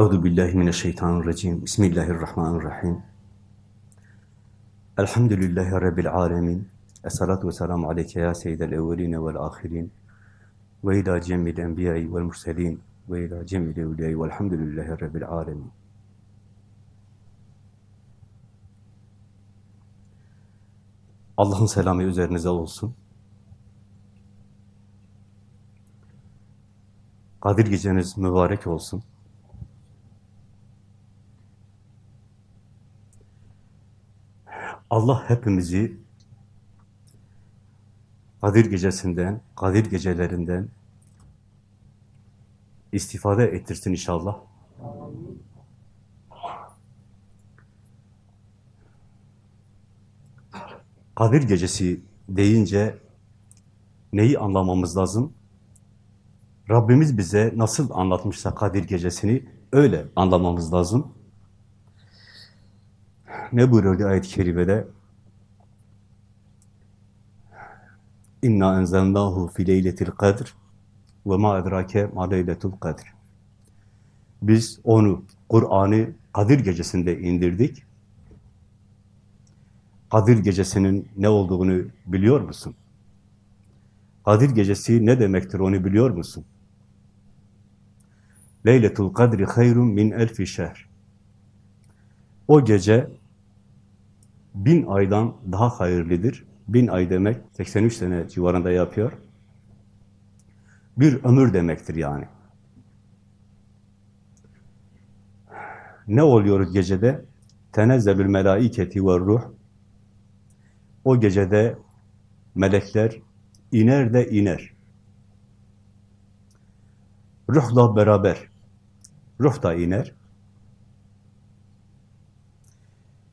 Euzu billahi mineşşeytanirracim. Bismillahirrahmanirrahim. Elhamdülillahi rabbil alamin. Essalatu vesselamu aleyke ya seyyidel evvelin ve'l ahirin. Ve ila cemil enbiya'i ve'l murselin ve ila cemil evliya'i ve'lhamdülillahi rabbil alamin. Allah'ın selamı üzerinize olsun. Kadir geceniz mübarek olsun. Allah hepimizi Kadir gecesinden, Kadir gecelerinden istifade ettirsin inşallah. Kadir gecesi deyince neyi anlamamız lazım? Rabbimiz bize nasıl anlatmışsa Kadir gecesini öyle anlamamız lazım. Ne buyuruyordu ayet-i kerimede? İnna enzelnahu fi leyletil kadr ve ma edrake ma leyletul kadr. Biz onu, Kur'an'ı Kadir gecesinde indirdik. Kadir gecesinin ne olduğunu biliyor musun? Kadir gecesi ne demektir onu biliyor musun? Leyletul kadri hayrun min elfi şehr. O gece bin aydan daha hayırlıdır. Bin ay demek 83 sene civarında yapıyor. Bir ömür demektir yani. Ne oluyor gecede? Tenezzelül melaiketi ve ruh. O gecede melekler iner de iner. Ruhla beraber. Ruh da iner.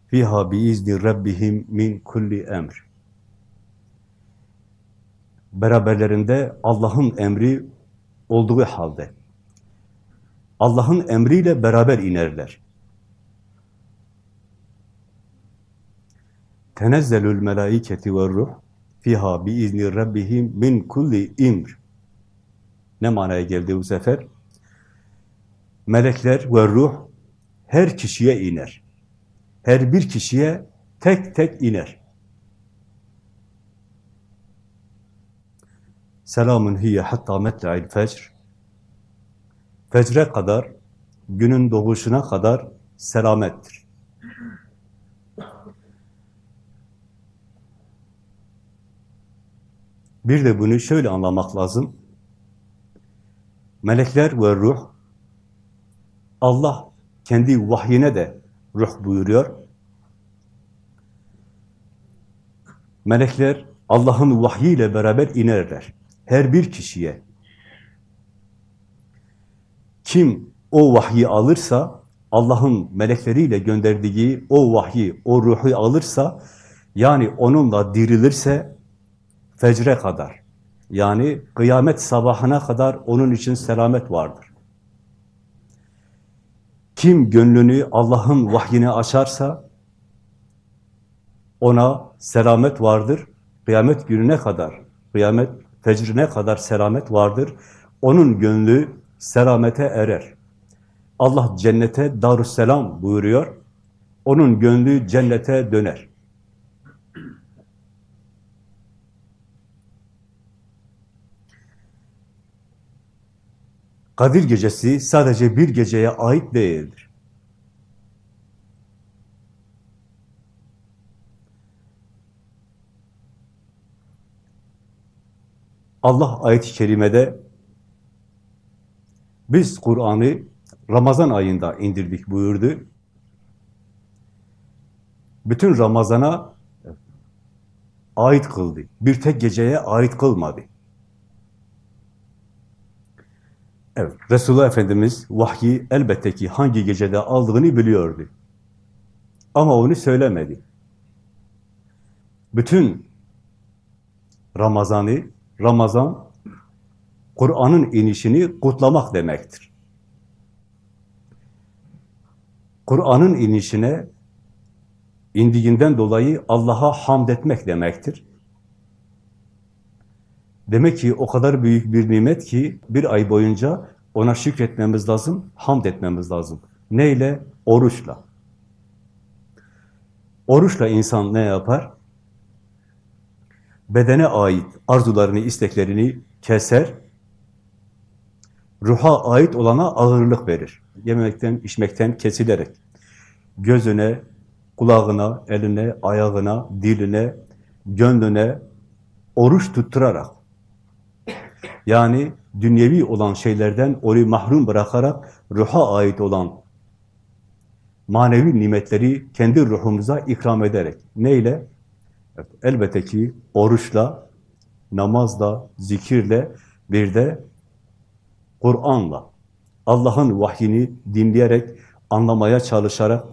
Fiha biizni rabbihim min kulli emr. Beraberlerinde Allah'ın emri olduğu halde. Allah'ın emriyle beraber inerler. Tenezzelül melaiketi ve ruh fiha biizni rabbihim min kulli imr. Ne manaya geldi bu sefer? Melekler ve ruh her kişiye iner. Her bir kişiye tek tek iner. Selamun hiye hatta metla'il fecr. Fecre kadar, günün doğuşuna kadar selamettir. Bir de bunu şöyle anlamak lazım. Melekler ve ruh, Allah kendi vahyine de ruh buyuruyor. Melekler Allah'ın vahyiyle beraber inerler. Her bir kişiye. Kim o vahyi alırsa, Allah'ın melekleriyle gönderdiği o vahyi, o ruhu alırsa, yani onunla dirilirse, fecre kadar, yani kıyamet sabahına kadar onun için selamet vardır. Kim gönlünü Allah'ın vahyine açarsa, ona selamet vardır. Kıyamet gününe kadar, kıyamet fecrine kadar selamet vardır. Onun gönlü selamete erer. Allah cennete darusselam buyuruyor. Onun gönlü cennete döner. Kadir gecesi sadece bir geceye ait değildir. Allah ayet-i kerimede biz Kur'an'ı Ramazan ayında indirdik buyurdu. Bütün Ramazan'a ait kıldı. Bir tek geceye ait kılmadı. Evet, Resulullah Efendimiz vahyi elbette ki hangi gecede aldığını biliyordu. Ama onu söylemedi. Bütün Ramazan'ı, Ramazan, Kur'an'ın inişini kutlamak demektir. Kur'an'ın inişine indiğinden dolayı Allah'a hamd etmek demektir. Demek ki o kadar büyük bir nimet ki bir ay boyunca Ona şükretmemiz lazım, hamd etmemiz lazım. Neyle? Oruçla. Oruçla insan ne yapar? Bedene ait arzularını, isteklerini keser, ruha ait olana ağırlık verir. Yemekten, içmekten kesilerek. Gözüne, kulağına, eline, ayağına, diline, gönlüne oruç tutturarak. Yani dünyevi olan şeylerden onu mahrum bırakarak ruha ait olan manevi nimetleri kendi ruhumuza ikram ederek. Neyle? Evet, elbette ki oruçla, namazla, zikirle, bir de Kur'an'la, Allah'ın vahyini dinleyerek, anlamaya çalışarak,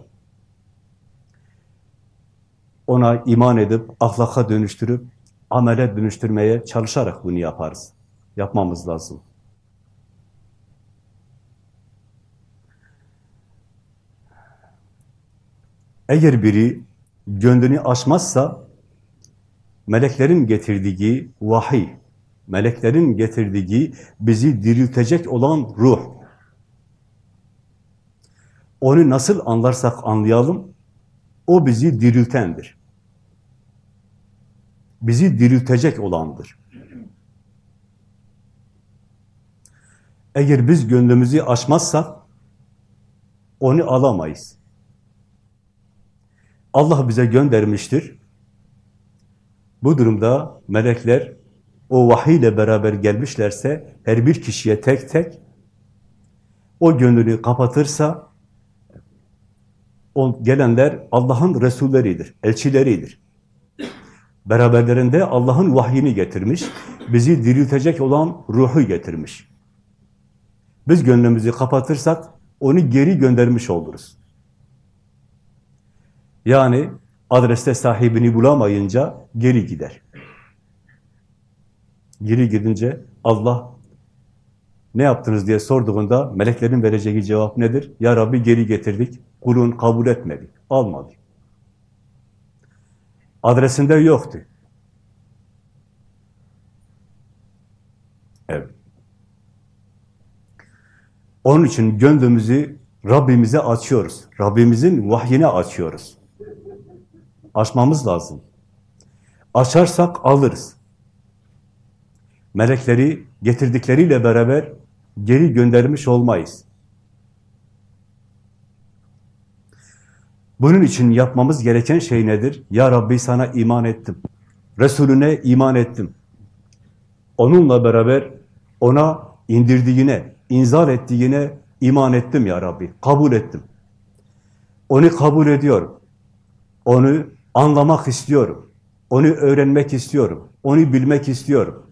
ona iman edip, ahlaka dönüştürüp, amele dönüştürmeye çalışarak bunu yaparız. Yapmamız lazım. Eğer biri gönlünü açmazsa, meleklerin getirdiği vahiy, meleklerin getirdiği bizi diriltecek olan ruh, onu nasıl anlarsak anlayalım, o bizi diriltendir. Bizi diriltecek olandır. Eğer biz gönlümüzü açmazsak, onu alamayız. Allah bize göndermiştir. Bu durumda melekler o vahiy ile beraber gelmişlerse her bir kişiye tek tek o gönlünü kapatırsa o gelenler Allah'ın Resulleridir, elçileridir. Beraberlerinde Allah'ın vahyini getirmiş, bizi diriltecek olan ruhu getirmiş. Biz gönlümüzü kapatırsak onu geri göndermiş oluruz. Yani adreste sahibini bulamayınca geri gider. Geri gidince Allah ne yaptınız diye sorduğunda meleklerin vereceği cevap nedir? Ya Rabbi geri getirdik, kulun kabul etmedi, almadı. Adresinde yoktu. Evet. Onun için gönlümüzü Rabbimize açıyoruz. Rabbimizin vahyine açıyoruz. Açmamız lazım. Açarsak alırız. Melekleri getirdikleriyle beraber geri göndermiş olmayız. Bunun için yapmamız gereken şey nedir? Ya Rabbi sana iman ettim. Resulüne iman ettim. Onunla beraber ona indirdiğine, inzal ettiğine iman ettim ya Rabbi. Kabul ettim. Onu kabul ediyorum. Onu anlamak istiyorum. Onu öğrenmek istiyorum. Onu bilmek istiyorum.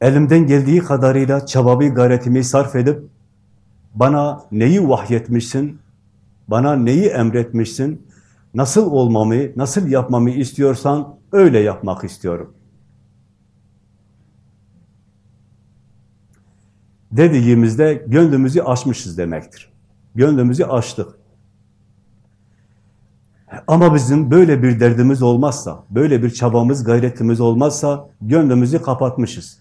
Elimden geldiği kadarıyla çabamı, gayretimi sarf edip bana neyi vahyetmişsin, bana neyi emretmişsin, nasıl olmamı, nasıl yapmamı istiyorsan öyle yapmak istiyorum. Dediğimizde gönlümüzü açmışız demektir. Gönlümüzü açtık. Ama bizim böyle bir derdimiz olmazsa, böyle bir çabamız, gayretimiz olmazsa gönlümüzü kapatmışız.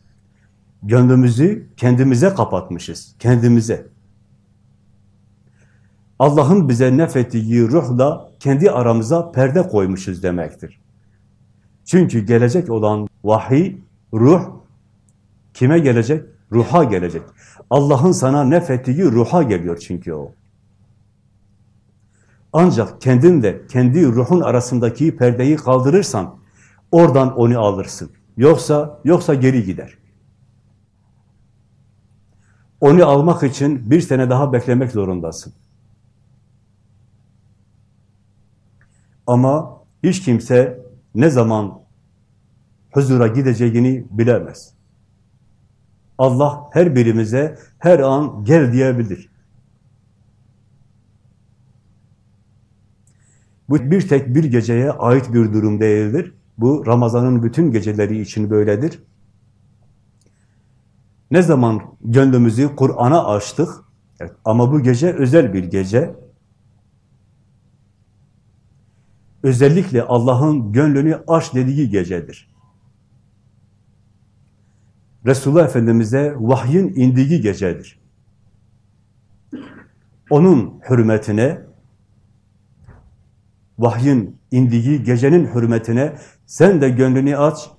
Gönlümüzü kendimize kapatmışız, kendimize. Allah'ın bize nefettiği ruhla kendi aramıza perde koymuşuz demektir. Çünkü gelecek olan vahiy, ruh kime gelecek? Ruha gelecek. Allah'ın sana nefettiği ruha geliyor çünkü o. Ancak kendin de kendi ruhun arasındaki perdeyi kaldırırsan oradan onu alırsın. Yoksa yoksa geri gider. Onu almak için bir sene daha beklemek zorundasın. Ama hiç kimse ne zaman huzura gideceğini bilemez. Allah her birimize her an gel diyebilir. Bu bir tek bir geceye ait bir durum değildir. Bu Ramazan'ın bütün geceleri için böyledir. Ne zaman gönlümüzü Kur'an'a açtık, evet, ama bu gece özel bir gece. Özellikle Allah'ın gönlünü aç dediği gecedir. Resulullah Efendimiz'e vahyin indiği gecedir. Onun hürmetine, vahyin indiği gecenin hürmetine sen de gönlünü aç,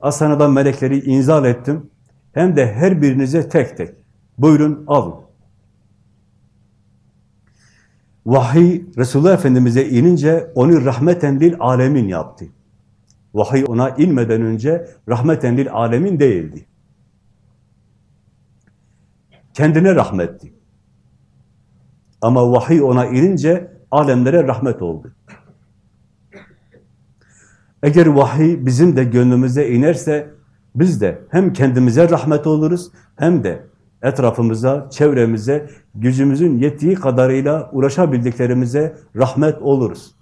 Asana'dan melekleri inzal ettim. Hem de her birinize tek tek. Buyurun alın. Vahiy Resulullah Efendimiz'e inince onu rahmeten lil alemin yaptı. Vahiy ona inmeden önce rahmeten lil alemin değildi. Kendine rahmetti. Ama vahiy ona inince alemlere rahmet oldu. Eğer vahiy bizim de gönlümüze inerse biz de hem kendimize rahmet oluruz hem de etrafımıza, çevremize, gücümüzün yettiği kadarıyla uğraşabildiklerimize rahmet oluruz.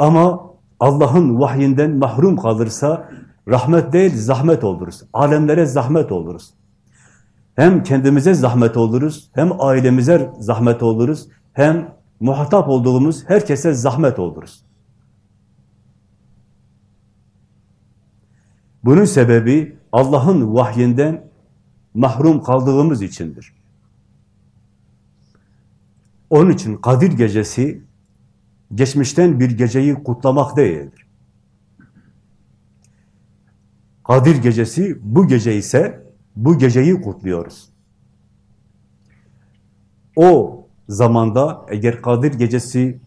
Ama Allah'ın vahyinden mahrum kalırsa rahmet değil zahmet oluruz. Alemlere zahmet oluruz. Hem kendimize zahmet oluruz, hem ailemize zahmet oluruz, hem muhatap olduğumuz herkese zahmet oluruz. Bunun sebebi Allah'ın vahyinden mahrum kaldığımız içindir. Onun için Kadir Gecesi geçmişten bir geceyi kutlamak değildir. Kadir Gecesi bu gece ise bu geceyi kutluyoruz. O zamanda eğer Kadir Gecesi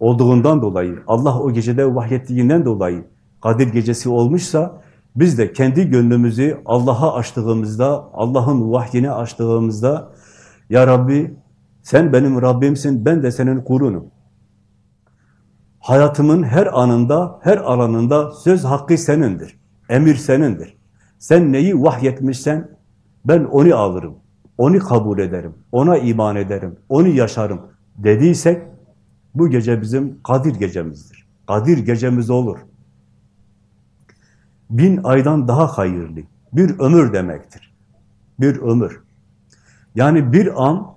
olduğundan dolayı, Allah o gecede vahyettiğinden dolayı Kadir Gecesi olmuşsa, biz de kendi gönlümüzü Allah'a açtığımızda, Allah'ın vahyini açtığımızda, Ya Rabbi sen benim Rabbimsin, ben de senin kurunum. Hayatımın her anında, her alanında söz hakkı senindir. Emir senindir. Sen neyi vahyetmişsen ben onu alırım. Onu kabul ederim. Ona iman ederim. Onu yaşarım dediysek bu gece bizim Kadir gecemizdir. Kadir gecemiz olur. Bin aydan daha hayırlı. Bir ömür demektir. Bir ömür. Yani bir an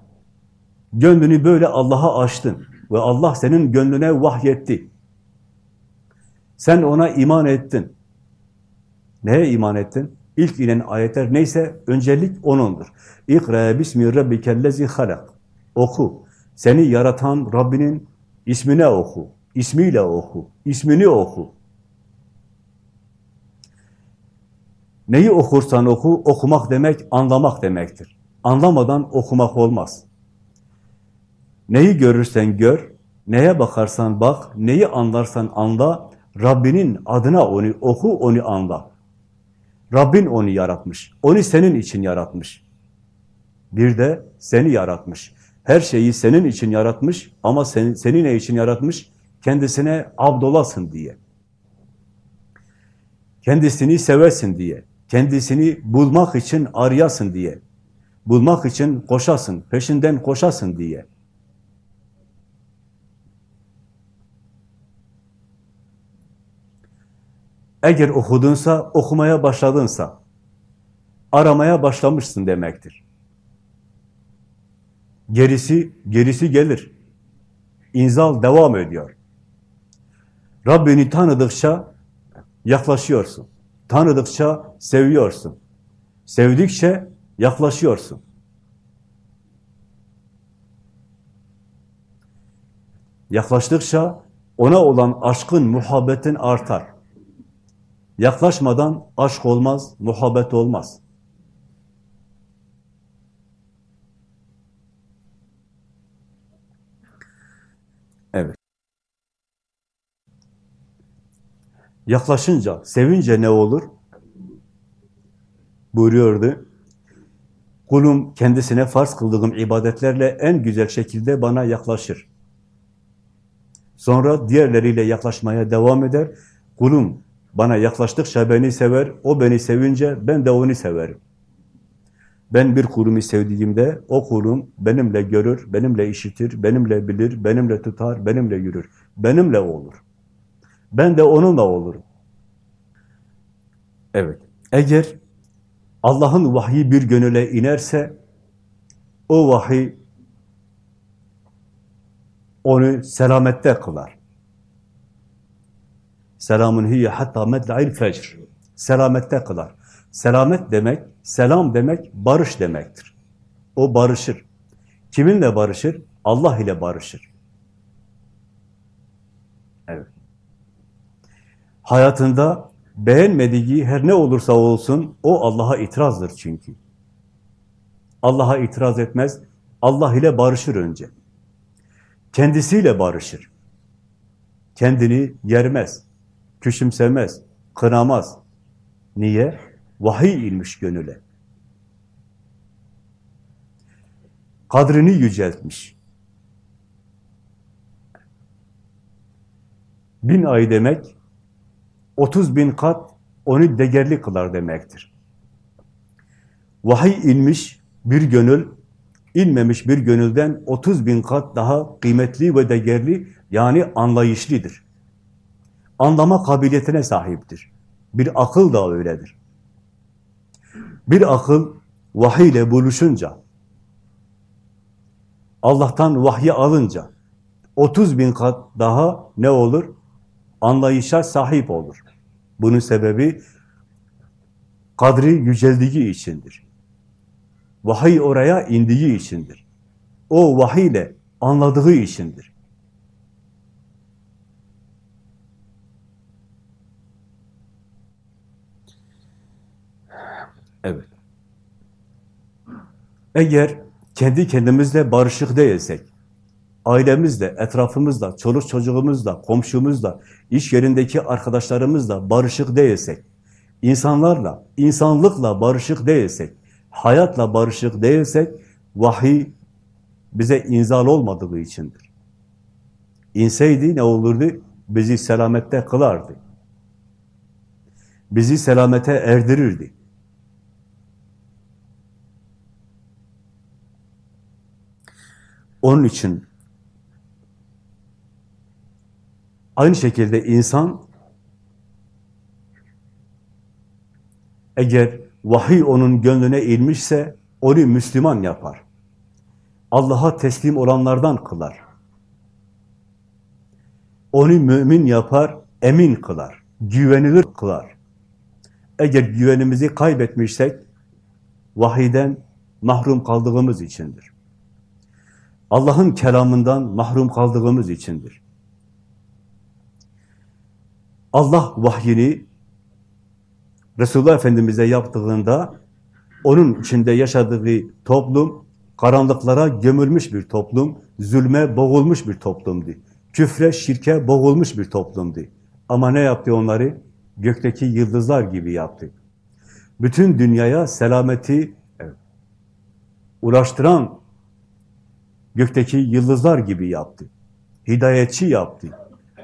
gönlünü böyle Allah'a açtın ve Allah senin gönlüne vahyetti. Sen ona iman ettin. Neye iman ettin? İlk inen ayetler neyse öncelik O'nundur. İkra bismi rabbikellezi halak. Oku. Seni yaratan Rabbinin ismine oku. İsmiyle oku. İsmini oku. Neyi okursan oku, okumak demek anlamak demektir. Anlamadan okumak olmaz. Neyi görürsen gör, neye bakarsan bak, neyi anlarsan anla, Rabbinin adına onu oku, onu anla. Rabbin onu yaratmış. Onu senin için yaratmış. Bir de seni yaratmış. Her şeyi senin için yaratmış ama seni, seni ne için yaratmış? Kendisine abdolasın diye. Kendisini seversin diye. Kendisini bulmak için arayasın diye. Bulmak için koşasın, peşinden koşasın diye. Eğer okudunsa, okumaya başladınsa, aramaya başlamışsın demektir. Gerisi, gerisi gelir. İnzal devam ediyor. Rabbini tanıdıkça yaklaşıyorsun. Tanıdıkça seviyorsun. Sevdikçe yaklaşıyorsun. Yaklaştıkça ona olan aşkın, muhabbetin artar. Yaklaşmadan aşk olmaz, muhabbet olmaz. Evet. Yaklaşınca, sevince ne olur? Buyuruyordu. Kulum kendisine farz kıldığım ibadetlerle en güzel şekilde bana yaklaşır. Sonra diğerleriyle yaklaşmaya devam eder. Kulum bana yaklaştıkça beni sever, o beni sevince ben de onu severim. Ben bir kurumu sevdiğimde o kurum benimle görür, benimle işitir, benimle bilir, benimle tutar, benimle yürür. Benimle olur. Ben de onunla olurum. Evet. Eğer Allah'ın vahyi bir gönüle inerse o vahiy onu selamette kılar. Selamun hiye hatta medla'il fecr. Selamette kılar. Selamet demek, selam demek, barış demektir. O barışır. Kiminle barışır? Allah ile barışır. Evet. Hayatında beğenmediği her ne olursa olsun o Allah'a itirazdır çünkü. Allah'a itiraz etmez, Allah ile barışır önce. Kendisiyle barışır. Kendini yermez, küçümsemez, kınamaz. Niye? Vahiy inmiş gönüle. Kadrini yüceltmiş. Bin ay demek, 30 bin kat onu değerli kılar demektir. Vahiy inmiş bir gönül, inmemiş bir gönülden 30 bin kat daha kıymetli ve değerli, yani anlayışlıdır. Anlama kabiliyetine sahiptir. Bir akıl da öyledir. Bir akıl vahiy ile buluşunca, Allah'tan vahyi alınca 30 bin kat daha ne olur? Anlayışa sahip olur. Bunun sebebi kadri yüceldiği içindir. Vahiy oraya indiği içindir. O vahiy ile anladığı içindir. Evet. Eğer kendi kendimizle barışık değilsek, ailemizle, etrafımızla, çoluk çocuğumuzla, komşumuzla, iş yerindeki arkadaşlarımızla barışık değilsek, insanlarla, insanlıkla barışık değilsek, hayatla barışık değilsek, vahiy bize inzal olmadığı içindir. İnseydi ne olurdu? Bizi selamette kılardı. Bizi selamete erdirirdi. Onun için aynı şekilde insan eğer vahiy onun gönlüne inmişse onu Müslüman yapar. Allah'a teslim olanlardan kılar. Onu mümin yapar, emin kılar, güvenilir kılar. Eğer güvenimizi kaybetmişsek, vahiyden mahrum kaldığımız içindir. Allah'ın kelamından mahrum kaldığımız içindir. Allah vahyini Resulullah Efendimiz'e yaptığında onun içinde yaşadığı toplum karanlıklara gömülmüş bir toplum, zulme boğulmuş bir toplumdu. Küfre, şirke boğulmuş bir toplumdu. Ama ne yaptı onları? Gökteki yıldızlar gibi yaptı. Bütün dünyaya selameti ulaştıran gökteki yıldızlar gibi yaptı. Hidayetçi yaptı.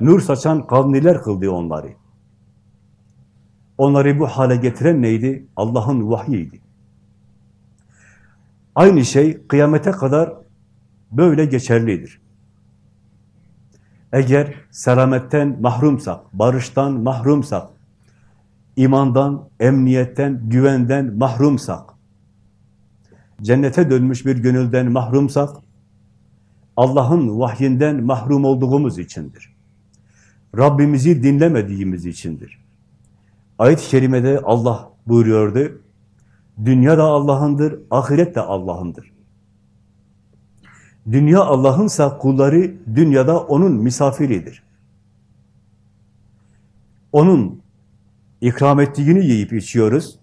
Nur saçan kavniler kıldı onları. Onları bu hale getiren neydi? Allah'ın vahyiydi. Aynı şey kıyamete kadar böyle geçerlidir. Eğer selametten mahrumsak, barıştan mahrumsak, imandan, emniyetten, güvenden mahrumsak, cennete dönmüş bir gönülden mahrumsak, Allah'ın vahyinden mahrum olduğumuz içindir. Rabbimizi dinlemediğimiz içindir. Ayet-i Kerime'de Allah buyuruyordu, dünya da Allah'ındır, ahiret de Allah'ındır. Dünya Allah'ınsa kulları dünyada O'nun misafiridir. Onun ikram ettiğini yiyip içiyoruz,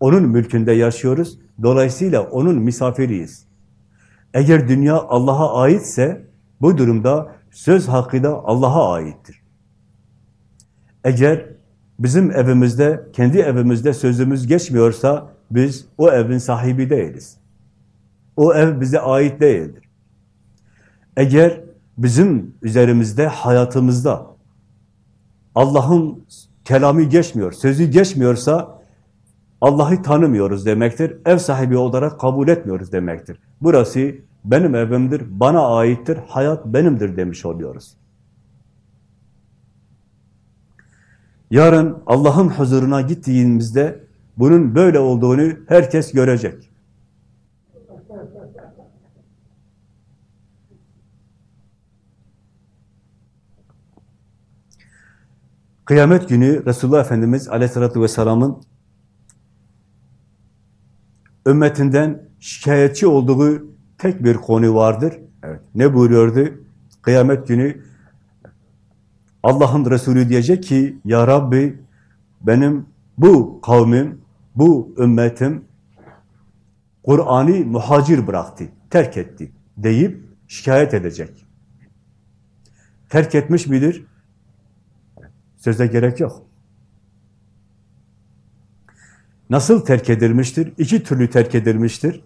O'nun mülkünde yaşıyoruz, dolayısıyla O'nun misafiriyiz. Eğer dünya Allah'a aitse bu durumda söz hakkı da Allah'a aittir. Eğer bizim evimizde, kendi evimizde sözümüz geçmiyorsa biz o evin sahibi değiliz. O ev bize ait değildir. Eğer bizim üzerimizde, hayatımızda Allah'ın kelamı geçmiyor, sözü geçmiyorsa Allah'ı tanımıyoruz demektir. Ev sahibi olarak kabul etmiyoruz demektir. Burası benim evimdir, bana aittir, hayat benimdir demiş oluyoruz. Yarın Allah'ın huzuruna gittiğimizde bunun böyle olduğunu herkes görecek. Kıyamet günü Resulullah Efendimiz Aleyhisselatü Vesselam'ın ümmetinden şikayetçi olduğu tek bir konu vardır. Evet. Ne buyuruyordu? Kıyamet günü Allah'ın Resulü diyecek ki, Ya Rabbi benim bu kavmim, bu ümmetim Kur'an'ı muhacir bıraktı, terk etti deyip şikayet edecek. Terk etmiş midir? Söze gerek yok. Nasıl terk edilmiştir? İki türlü terk edilmiştir.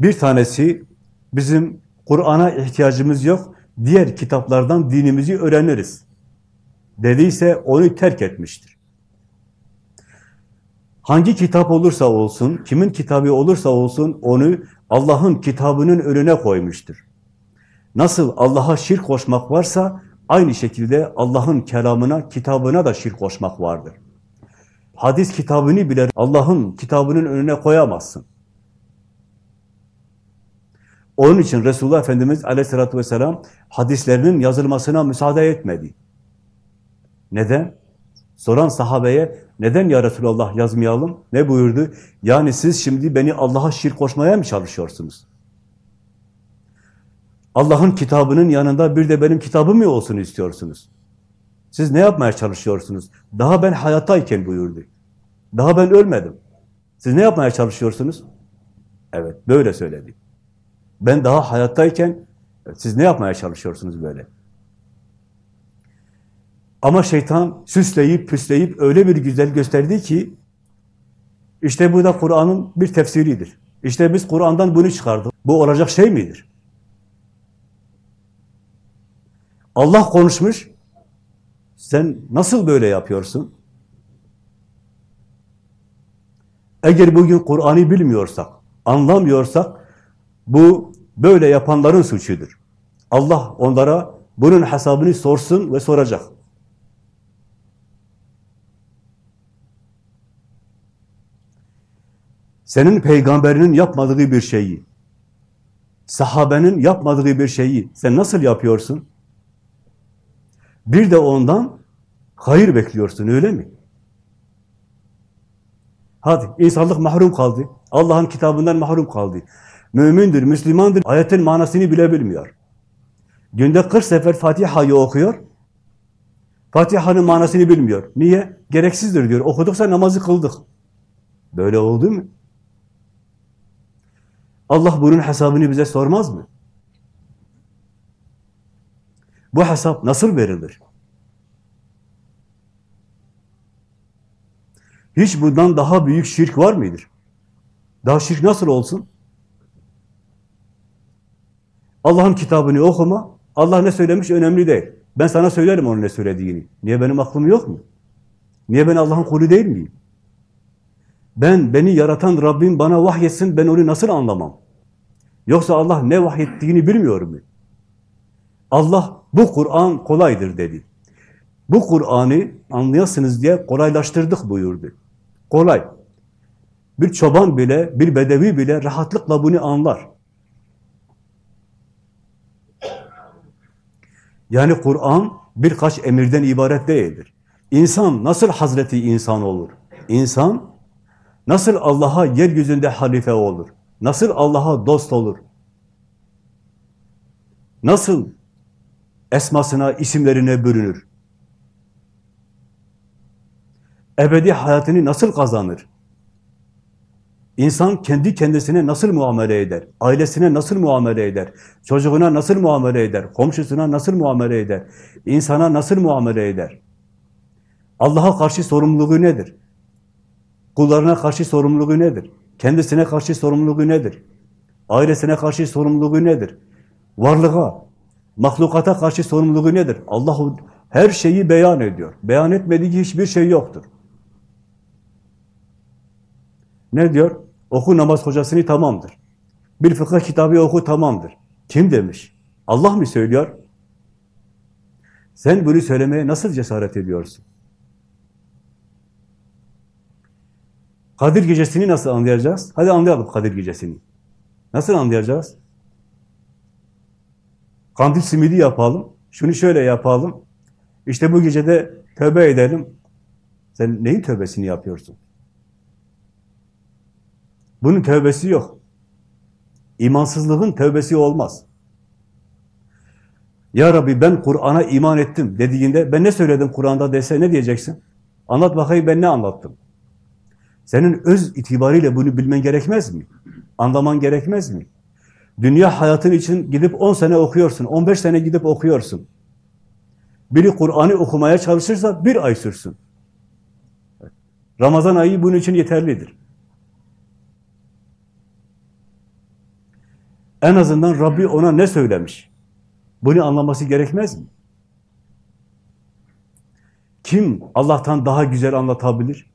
Bir tanesi bizim Kur'an'a ihtiyacımız yok, diğer kitaplardan dinimizi öğreniriz. Dediyse onu terk etmiştir. Hangi kitap olursa olsun, kimin kitabı olursa olsun onu Allah'ın kitabının önüne koymuştur. Nasıl Allah'a şirk koşmak varsa aynı şekilde Allah'ın kelamına, kitabına da şirk koşmak vardır. Hadis kitabını bile Allah'ın kitabının önüne koyamazsın. Onun için Resulullah Efendimiz aleyhissalatü vesselam hadislerinin yazılmasına müsaade etmedi. Neden? Soran sahabeye neden ya Resulallah yazmayalım? Ne buyurdu? Yani siz şimdi beni Allah'a şirk koşmaya mı çalışıyorsunuz? Allah'ın kitabının yanında bir de benim kitabım mı olsun istiyorsunuz? Siz ne yapmaya çalışıyorsunuz? Daha ben hayattayken buyurdu. Daha ben ölmedim. Siz ne yapmaya çalışıyorsunuz? Evet, böyle söyledi. Ben daha hayattayken siz ne yapmaya çalışıyorsunuz böyle? Ama şeytan süsleyip püsleyip öyle bir güzel gösterdi ki işte bu da Kur'an'ın bir tefsiridir. İşte biz Kur'an'dan bunu çıkardık. Bu olacak şey midir? Allah konuşmuş. Sen nasıl böyle yapıyorsun? Eğer bugün Kur'an'ı bilmiyorsak, anlamıyorsak bu böyle yapanların suçudur. Allah onlara bunun hesabını sorsun ve soracak. Senin peygamberinin yapmadığı bir şeyi, sahabenin yapmadığı bir şeyi sen nasıl yapıyorsun? Bir de ondan hayır bekliyorsun öyle mi? Hadi insanlık mahrum kaldı. Allah'ın kitabından mahrum kaldı. Mümindir, Müslümandır. Ayetin manasını bile bilmiyor. Günde 40 sefer Fatiha'yı okuyor. Fatiha'nın manasını bilmiyor. Niye? Gereksizdir diyor. Okuduksa namazı kıldık. Böyle oldu mu? Allah bunun hesabını bize sormaz mı? Bu hesap nasıl verilir? Hiç bundan daha büyük şirk var mıdır? Daha şirk nasıl olsun? Allah'ın kitabını okuma, Allah ne söylemiş önemli değil. Ben sana söylerim onun ne söylediğini. Niye benim aklım yok mu? Niye ben Allah'ın kulu değil miyim? Ben, beni yaratan Rabbim bana vahyetsin, ben onu nasıl anlamam? Yoksa Allah ne vahyettiğini bilmiyor mu? Allah, bu Kur'an kolaydır dedi. Bu Kur'an'ı anlayasınız diye kolaylaştırdık buyurdu. Kolay. Bir çoban bile, bir bedevi bile rahatlıkla bunu anlar. Yani Kur'an birkaç emirden ibaret değildir. İnsan nasıl Hazreti insan olur? İnsan nasıl Allah'a yeryüzünde halife olur? Nasıl Allah'a dost olur? Nasıl esmasına, isimlerine bürünür? Ebedi hayatını nasıl kazanır? İnsan kendi kendisine nasıl muamele eder? Ailesine nasıl muamele eder? Çocuğuna nasıl muamele eder? Komşusuna nasıl muamele eder? İnsana nasıl muamele eder? Allah'a karşı sorumluluğu nedir? Kullarına karşı sorumluluğu nedir? Kendisine karşı sorumluluğu nedir? Ailesine karşı sorumluluğu nedir? Varlığa, mahlukata karşı sorumluluğu nedir? Allah her şeyi beyan ediyor. Beyan etmediği hiçbir şey yoktur. Ne diyor? Oku namaz hocasını tamamdır. Bir fıkıh kitabı oku tamamdır. Kim demiş? Allah mı söylüyor? Sen bunu söylemeye nasıl cesaret ediyorsun? Kadir gecesini nasıl anlayacağız? Hadi anlayalım Kadir gecesini. Nasıl anlayacağız? Kandil simidi yapalım. Şunu şöyle yapalım. İşte bu gece de tövbe edelim. Sen neyin tövbesini yapıyorsun? Bunun tövbesi yok. İmansızlığın tövbesi olmaz. Ya Rabbi ben Kur'an'a iman ettim dediğinde ben ne söyledim Kur'an'da dese ne diyeceksin? Anlat bakayım ben ne anlattım? Senin öz itibariyle bunu bilmen gerekmez mi? Anlaman gerekmez mi? Dünya hayatın için gidip 10 sene okuyorsun, 15 sene gidip okuyorsun. Biri Kur'an'ı okumaya çalışırsa bir ay sürsün. Ramazan ayı bunun için yeterlidir. En azından Rabbi ona ne söylemiş? Bunu anlaması gerekmez mi? Kim Allah'tan daha güzel anlatabilir?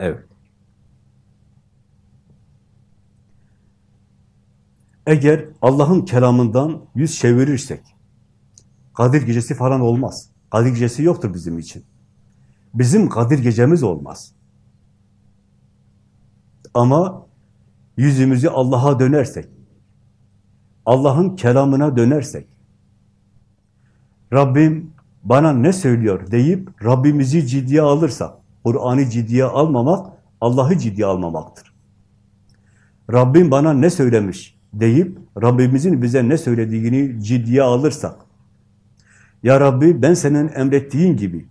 Evet. Eğer Allah'ın kelamından yüz çevirirsek, Kadir gecesi falan olmaz. Kadir gecesi yoktur bizim için. Bizim Kadir gecemiz olmaz. Ama yüzümüzü Allah'a dönersek, Allah'ın kelamına dönersek, Rabbim bana ne söylüyor deyip Rabbimizi ciddiye alırsak, Kur'an'ı ciddiye almamak, Allah'ı ciddiye almamaktır. Rabbim bana ne söylemiş deyip Rabbimizin bize ne söylediğini ciddiye alırsak, Ya Rabbi ben senin emrettiğin gibi,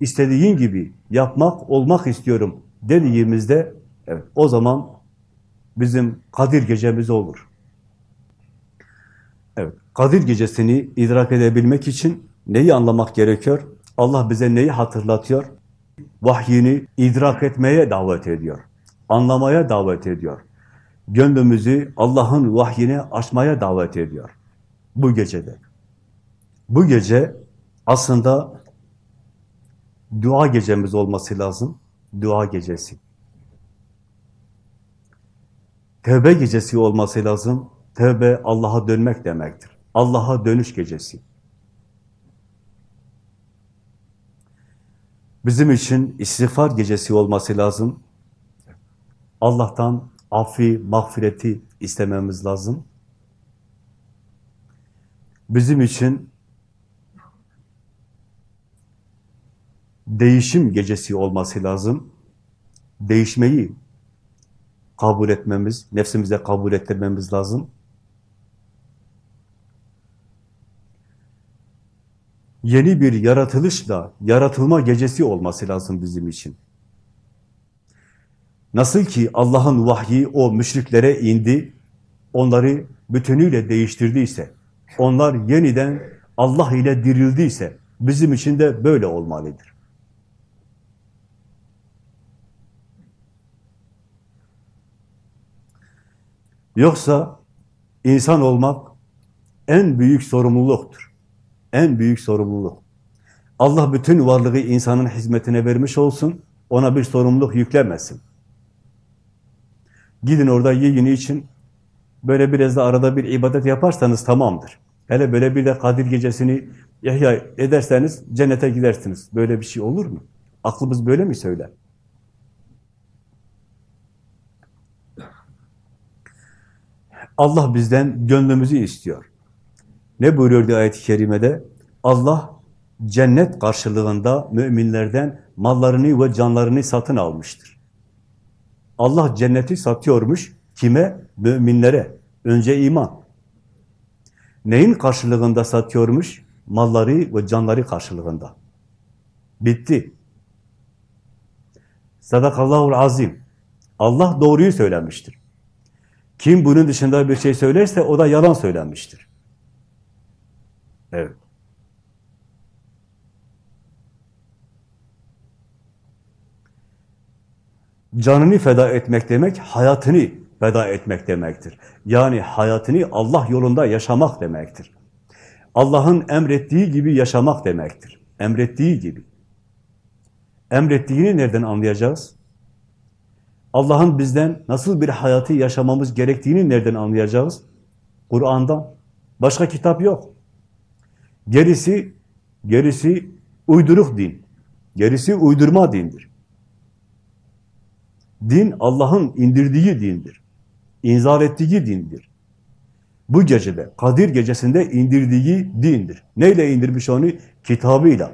istediğin gibi yapmak, olmak istiyorum dediğimizde, evet o zaman bizim Kadir gecemiz olur. Evet, Kadir gecesini idrak edebilmek için neyi anlamak gerekiyor? Allah bize neyi hatırlatıyor? Vahyini idrak etmeye davet ediyor. Anlamaya davet ediyor. Gönlümüzü Allah'ın vahyine açmaya davet ediyor. Bu gecede. Bu gece aslında dua gecemiz olması lazım. Dua gecesi. Tevbe gecesi olması lazım. Tevbe Allah'a dönmek demektir. Allah'a dönüş gecesi. Bizim için istiğfar gecesi olması lazım. Allah'tan affi, mağfireti istememiz lazım. Bizim için değişim gecesi olması lazım. Değişmeyi kabul etmemiz, nefsimize kabul ettirmemiz lazım. Yeni bir yaratılışla, yaratılma gecesi olması lazım bizim için. Nasıl ki Allah'ın vahyi o müşriklere indi, onları bütünüyle değiştirdiyse, onlar yeniden Allah ile dirildiyse, bizim için de böyle olmalıdır. Yoksa insan olmak en büyük sorumluluktur. En büyük sorumluluk. Allah bütün varlığı insanın hizmetine vermiş olsun, ona bir sorumluluk yüklemesin. Gidin orada yiyin için, böyle biraz da arada bir ibadet yaparsanız tamamdır. Hele böyle bir de Kadir gecesini ihya ederseniz cennete gidersiniz. Böyle bir şey olur mu? Aklımız böyle mi söyler? Allah bizden gönlümüzü istiyor. Ne buyuruyordu ayet-i kerimede? Allah cennet karşılığında müminlerden mallarını ve canlarını satın almıştır. Allah cenneti satıyormuş. Kime? Müminlere. Önce iman. Neyin karşılığında satıyormuş? Malları ve canları karşılığında. Bitti. Sadakallahul azim. Allah doğruyu söylemiştir. Kim bunun dışında bir şey söylerse o da yalan söylenmiştir. Evet. Canını feda etmek demek, hayatını feda etmek demektir. Yani hayatını Allah yolunda yaşamak demektir. Allah'ın emrettiği gibi yaşamak demektir. Emrettiği gibi. Emrettiğini nereden anlayacağız? Allah'ın bizden nasıl bir hayatı yaşamamız gerektiğini nereden anlayacağız? Kur'an'dan. Başka kitap yok. Gerisi, gerisi uyduruk din. Gerisi uydurma dindir. Din Allah'ın indirdiği dindir. İnzal ettiği dindir. Bu gecede, Kadir gecesinde indirdiği dindir. Neyle indirmiş onu? Kitabıyla.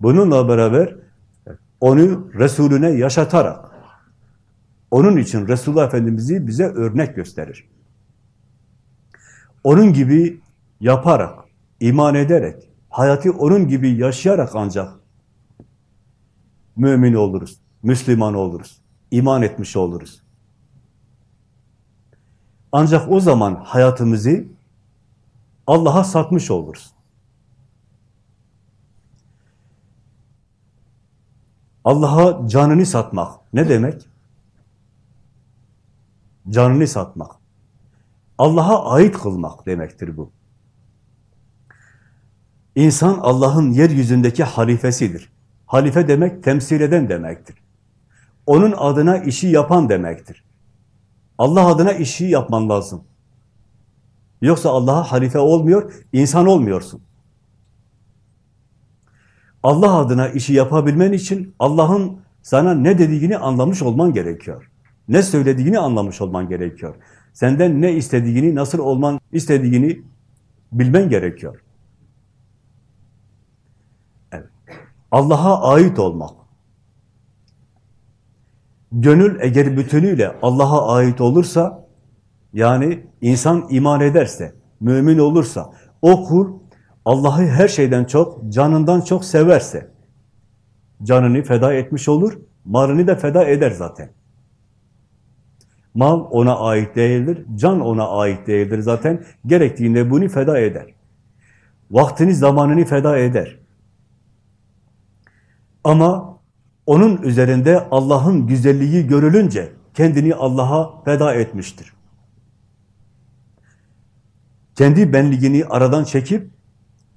Bununla beraber onu Resulüne yaşatarak, onun için Resulullah Efendimiz'i bize örnek gösterir. Onun gibi yaparak, iman ederek, hayatı onun gibi yaşayarak ancak mümin oluruz, Müslüman oluruz, iman etmiş oluruz. Ancak o zaman hayatımızı Allah'a satmış oluruz. Allah'a canını satmak ne demek? Canını satmak. Allah'a ait kılmak demektir bu. İnsan Allah'ın yeryüzündeki halifesidir. Halife demek temsil eden demektir. Onun adına işi yapan demektir. Allah adına işi yapman lazım. Yoksa Allah'a halife olmuyor, insan olmuyorsun. Allah adına işi yapabilmen için Allah'ın sana ne dediğini anlamış olman gerekiyor. Ne söylediğini anlamış olman gerekiyor. Senden ne istediğini, nasıl olman istediğini bilmen gerekiyor. Evet. Allah'a ait olmak. Gönül eğer bütünüyle Allah'a ait olursa, yani insan iman ederse, mümin olursa, o kul Allah'ı her şeyden çok, canından çok severse, canını feda etmiş olur, malını da feda eder zaten. Mal ona ait değildir, can ona ait değildir zaten. Gerektiğinde bunu feda eder. Vaktini, zamanını feda eder. Ama onun üzerinde Allah'ın güzelliği görülünce kendini Allah'a feda etmiştir. Kendi benliğini aradan çekip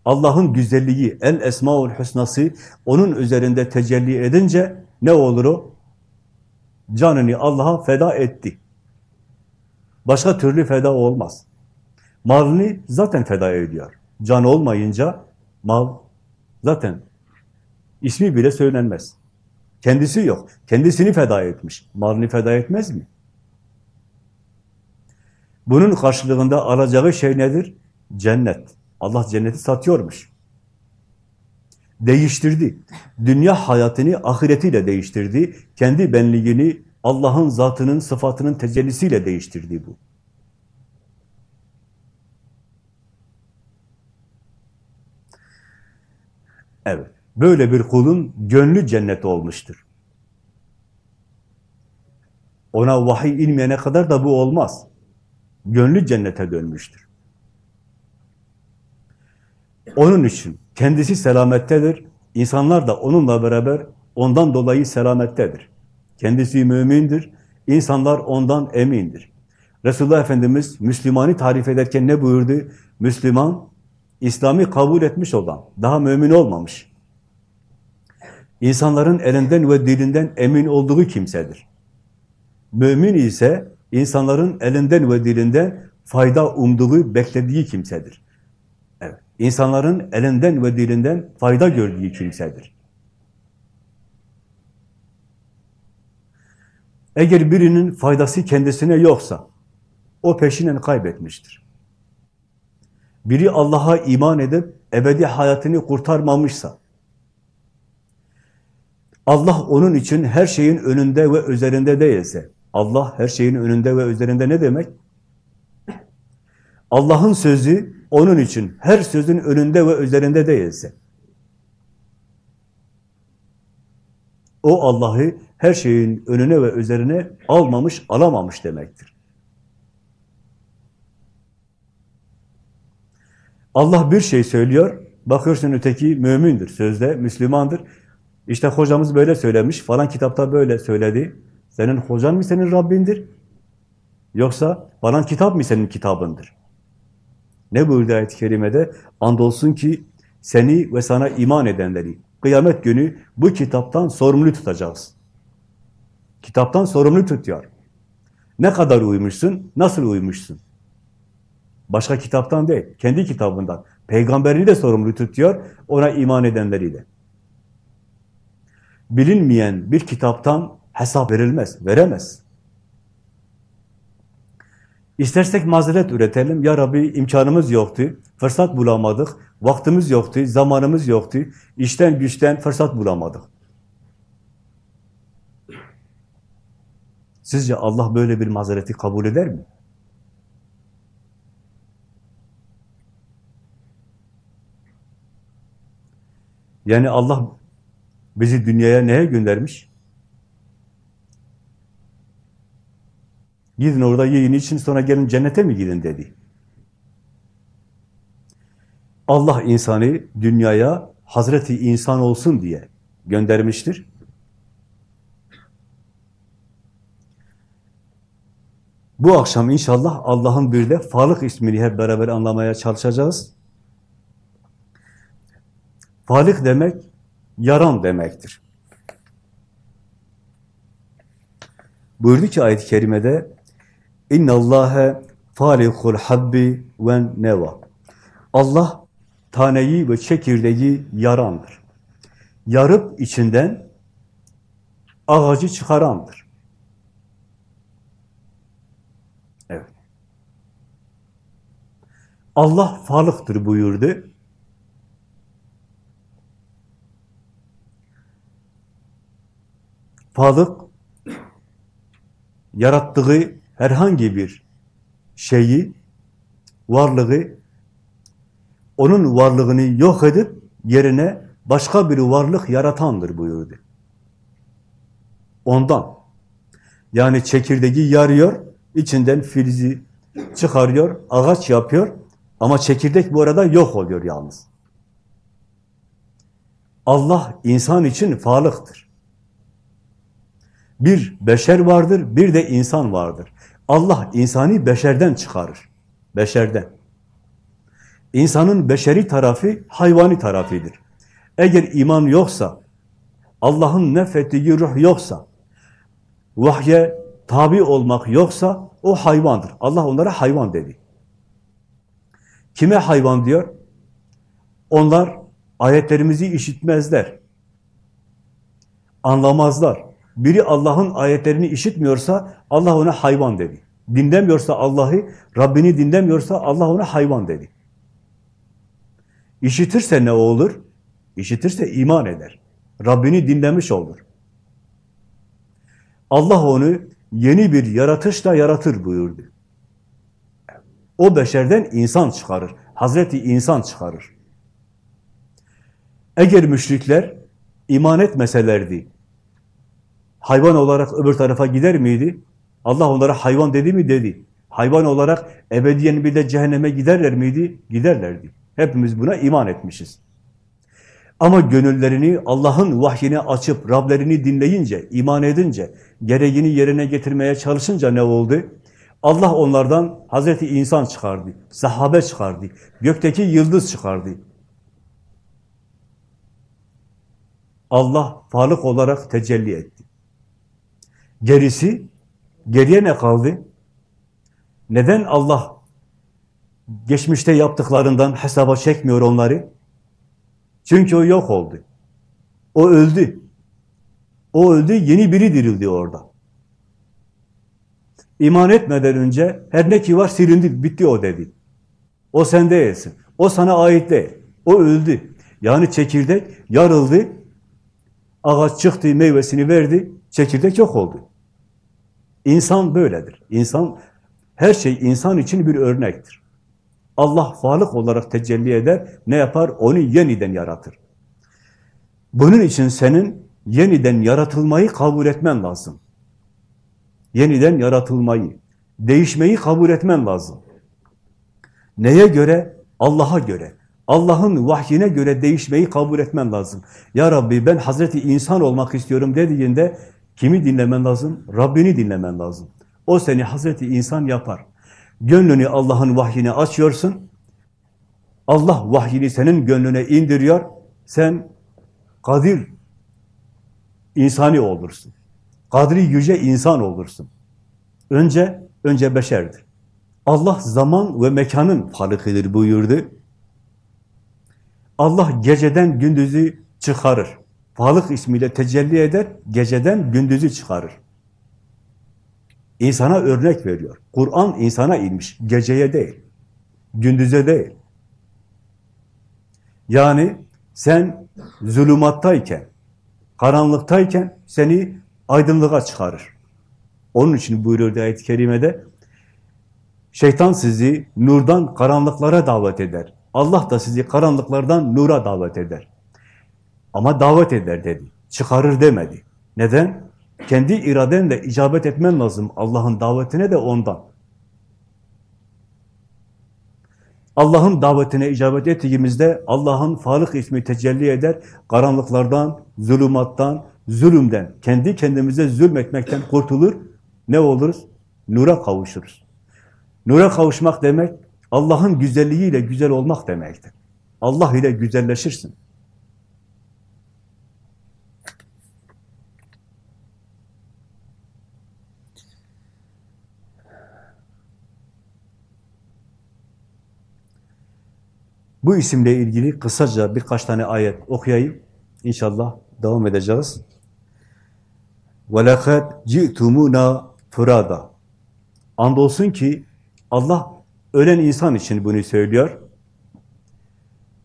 Allah'ın güzelliği, el esmaul husnası onun üzerinde tecelli edince ne olur o? Canını Allah'a feda etti. Başka türlü feda olmaz. Malını zaten feda ediyor. Can olmayınca mal zaten ismi bile söylenmez. Kendisi yok. Kendisini feda etmiş. Malını feda etmez mi? Bunun karşılığında alacağı şey nedir? Cennet. Allah cenneti satıyormuş. Değiştirdi. Dünya hayatını ahiretiyle değiştirdi. Kendi benliğini Allah'ın zatının, sıfatının tecellisiyle değiştirdi bu. Evet. Böyle bir kulun gönlü cennet olmuştur. Ona vahiy inmeyene kadar da bu olmaz. Gönlü cennete dönmüştür. Onun için kendisi selamettedir. İnsanlar da onunla beraber ondan dolayı selamettedir. Kendisi mümindir. İnsanlar ondan emindir. Resulullah Efendimiz Müslümanı tarif ederken ne buyurdu? Müslüman, İslam'ı kabul etmiş olan, daha mümin olmamış. İnsanların elinden ve dilinden emin olduğu kimsedir. Mümin ise insanların elinden ve dilinden fayda umduğu, beklediği kimsedir. Evet. İnsanların elinden ve dilinden fayda gördüğü kimsedir. Eğer birinin faydası kendisine yoksa, o peşinen kaybetmiştir. Biri Allah'a iman edip ebedi hayatını kurtarmamışsa, Allah onun için her şeyin önünde ve üzerinde değilse, Allah her şeyin önünde ve üzerinde ne demek? Allah'ın sözü onun için her sözün önünde ve üzerinde değilse, o Allah'ı her şeyin önüne ve üzerine almamış, alamamış demektir. Allah bir şey söylüyor, bakıyorsun öteki mümindir, sözde Müslümandır. İşte hocamız böyle söylemiş, falan kitapta böyle söyledi. Senin hocan mı senin Rabbindir? Yoksa falan kitap mı senin kitabındır? Ne buyurdu ayet-i kerimede? Andolsun ki seni ve sana iman edenleri kıyamet günü bu kitaptan sorumlu tutacağız. Kitaptan sorumlu tutuyor. Ne kadar uymuşsun, nasıl uymuşsun? Başka kitaptan değil, kendi kitabından. Peygamberini de sorumlu tutuyor, ona iman edenleri de. Bilinmeyen bir kitaptan hesap verilmez, veremez. İstersek mazeret üretelim. Ya Rabbi imkanımız yoktu, fırsat bulamadık, vaktimiz yoktu, zamanımız yoktu, işten güçten fırsat bulamadık. Sizce Allah böyle bir mazereti kabul eder mi? Yani Allah bizi dünyaya neye göndermiş? Gidin orada yiyin için sonra gelin cennete mi gidin dedi. Allah insanı dünyaya Hazreti insan olsun diye göndermiştir. Bu akşam inşallah Allah'ın bir de Falık ismini hep beraber anlamaya çalışacağız. Falık demek, yaran demektir. Buyurdu ki ayet-i kerimede İnna Allahe falikul habbi ve neva. Allah taneyi ve çekirdeği yarandır. Yarıp içinden ağacı çıkarandır. Evet. Allah falıktır buyurdu. Falık yarattığı herhangi bir şeyi, varlığı, onun varlığını yok edip yerine başka bir varlık yaratandır buyurdu. Ondan. Yani çekirdeği yarıyor, içinden filizi çıkarıyor, ağaç yapıyor ama çekirdek bu arada yok oluyor yalnız. Allah insan için falıktır. Bir beşer vardır, bir de insan vardır. Allah insani beşerden çıkarır. Beşerden. İnsanın beşeri tarafı hayvani tarafıdır. Eğer iman yoksa, Allah'ın nefettiği ruh yoksa, vahye tabi olmak yoksa o hayvandır. Allah onlara hayvan dedi. Kime hayvan diyor? Onlar ayetlerimizi işitmezler. Anlamazlar. Biri Allah'ın ayetlerini işitmiyorsa Allah ona hayvan dedi. Dinlemiyorsa Allah'ı, Rabbini dinlemiyorsa Allah ona hayvan dedi. İşitirse ne olur? İşitirse iman eder. Rabbini dinlemiş olur. Allah onu yeni bir yaratışla yaratır buyurdu. O beşerden insan çıkarır. Hazreti insan çıkarır. Eğer müşrikler iman etmeselerdi, hayvan olarak öbür tarafa gider miydi? Allah onlara hayvan dedi mi? Dedi. Hayvan olarak ebediyen bir de cehenneme giderler miydi? Giderlerdi. Hepimiz buna iman etmişiz. Ama gönüllerini Allah'ın vahyine açıp Rablerini dinleyince, iman edince, gereğini yerine getirmeye çalışınca ne oldu? Allah onlardan Hazreti insan çıkardı, sahabe çıkardı, gökteki yıldız çıkardı. Allah falık olarak tecelli etti. Gerisi, geriye ne kaldı? Neden Allah geçmişte yaptıklarından hesaba çekmiyor onları? Çünkü o yok oldu. O öldü. O öldü, yeni biri dirildi orada. İman etmeden önce her ne ki var silindi, bitti o dedi. O sen değilsin. O sana ait değil. O öldü. Yani çekirdek yarıldı, ağaç çıktı, meyvesini verdi, çekirdek yok oldu. İnsan böyledir. İnsan, her şey insan için bir örnektir. Allah varlık olarak tecelli eder, ne yapar? Onu yeniden yaratır. Bunun için senin yeniden yaratılmayı kabul etmen lazım. Yeniden yaratılmayı, değişmeyi kabul etmen lazım. Neye göre? Allah'a göre. Allah'ın vahyine göre değişmeyi kabul etmen lazım. Ya Rabbi ben Hazreti insan olmak istiyorum dediğinde kimi dinlemen lazım? Rabbini dinlemen lazım. O seni Hazreti insan yapar. Gönlünü Allah'ın vahyine açıyorsun. Allah vahyini senin gönlüne indiriyor. Sen kadir insani olursun. Kadri yüce insan olursun. Önce, önce beşerdir. Allah zaman ve mekanın falıkıdır buyurdu. Allah geceden gündüzü çıkarır. Falık ismiyle tecelli eder, geceden gündüzü çıkarır. İnsana örnek veriyor. Kur'an insana inmiş, geceye değil, gündüze değil. Yani sen zulümattayken, karanlıktayken seni aydınlığa çıkarır. Onun için buyuruyor ayet-i kerimede, şeytan sizi nurdan karanlıklara davet eder. Allah da sizi karanlıklardan nura davet eder. Ama davet eder dedi. Çıkarır demedi. Neden? Kendi iradenle icabet etmen lazım Allah'ın davetine de ondan. Allah'ın davetine icabet ettiğimizde Allah'ın Falık ismi tecelli eder. Karanlıklardan, zulümattan, zulümden, kendi kendimize zulmetmekten kurtulur. Ne oluruz? Nura kavuşuruz. Nura kavuşmak demek, Allah'ın güzelliğiyle güzel olmak demektir. Allah ile güzelleşirsin. Bu isimle ilgili kısaca birkaç tane ayet okuyayım. İnşallah devam edeceğiz. وَلَقَدْ جِئْتُمُونَا فُرَادًا Andolsun ki Allah ölen insan için bunu söylüyor.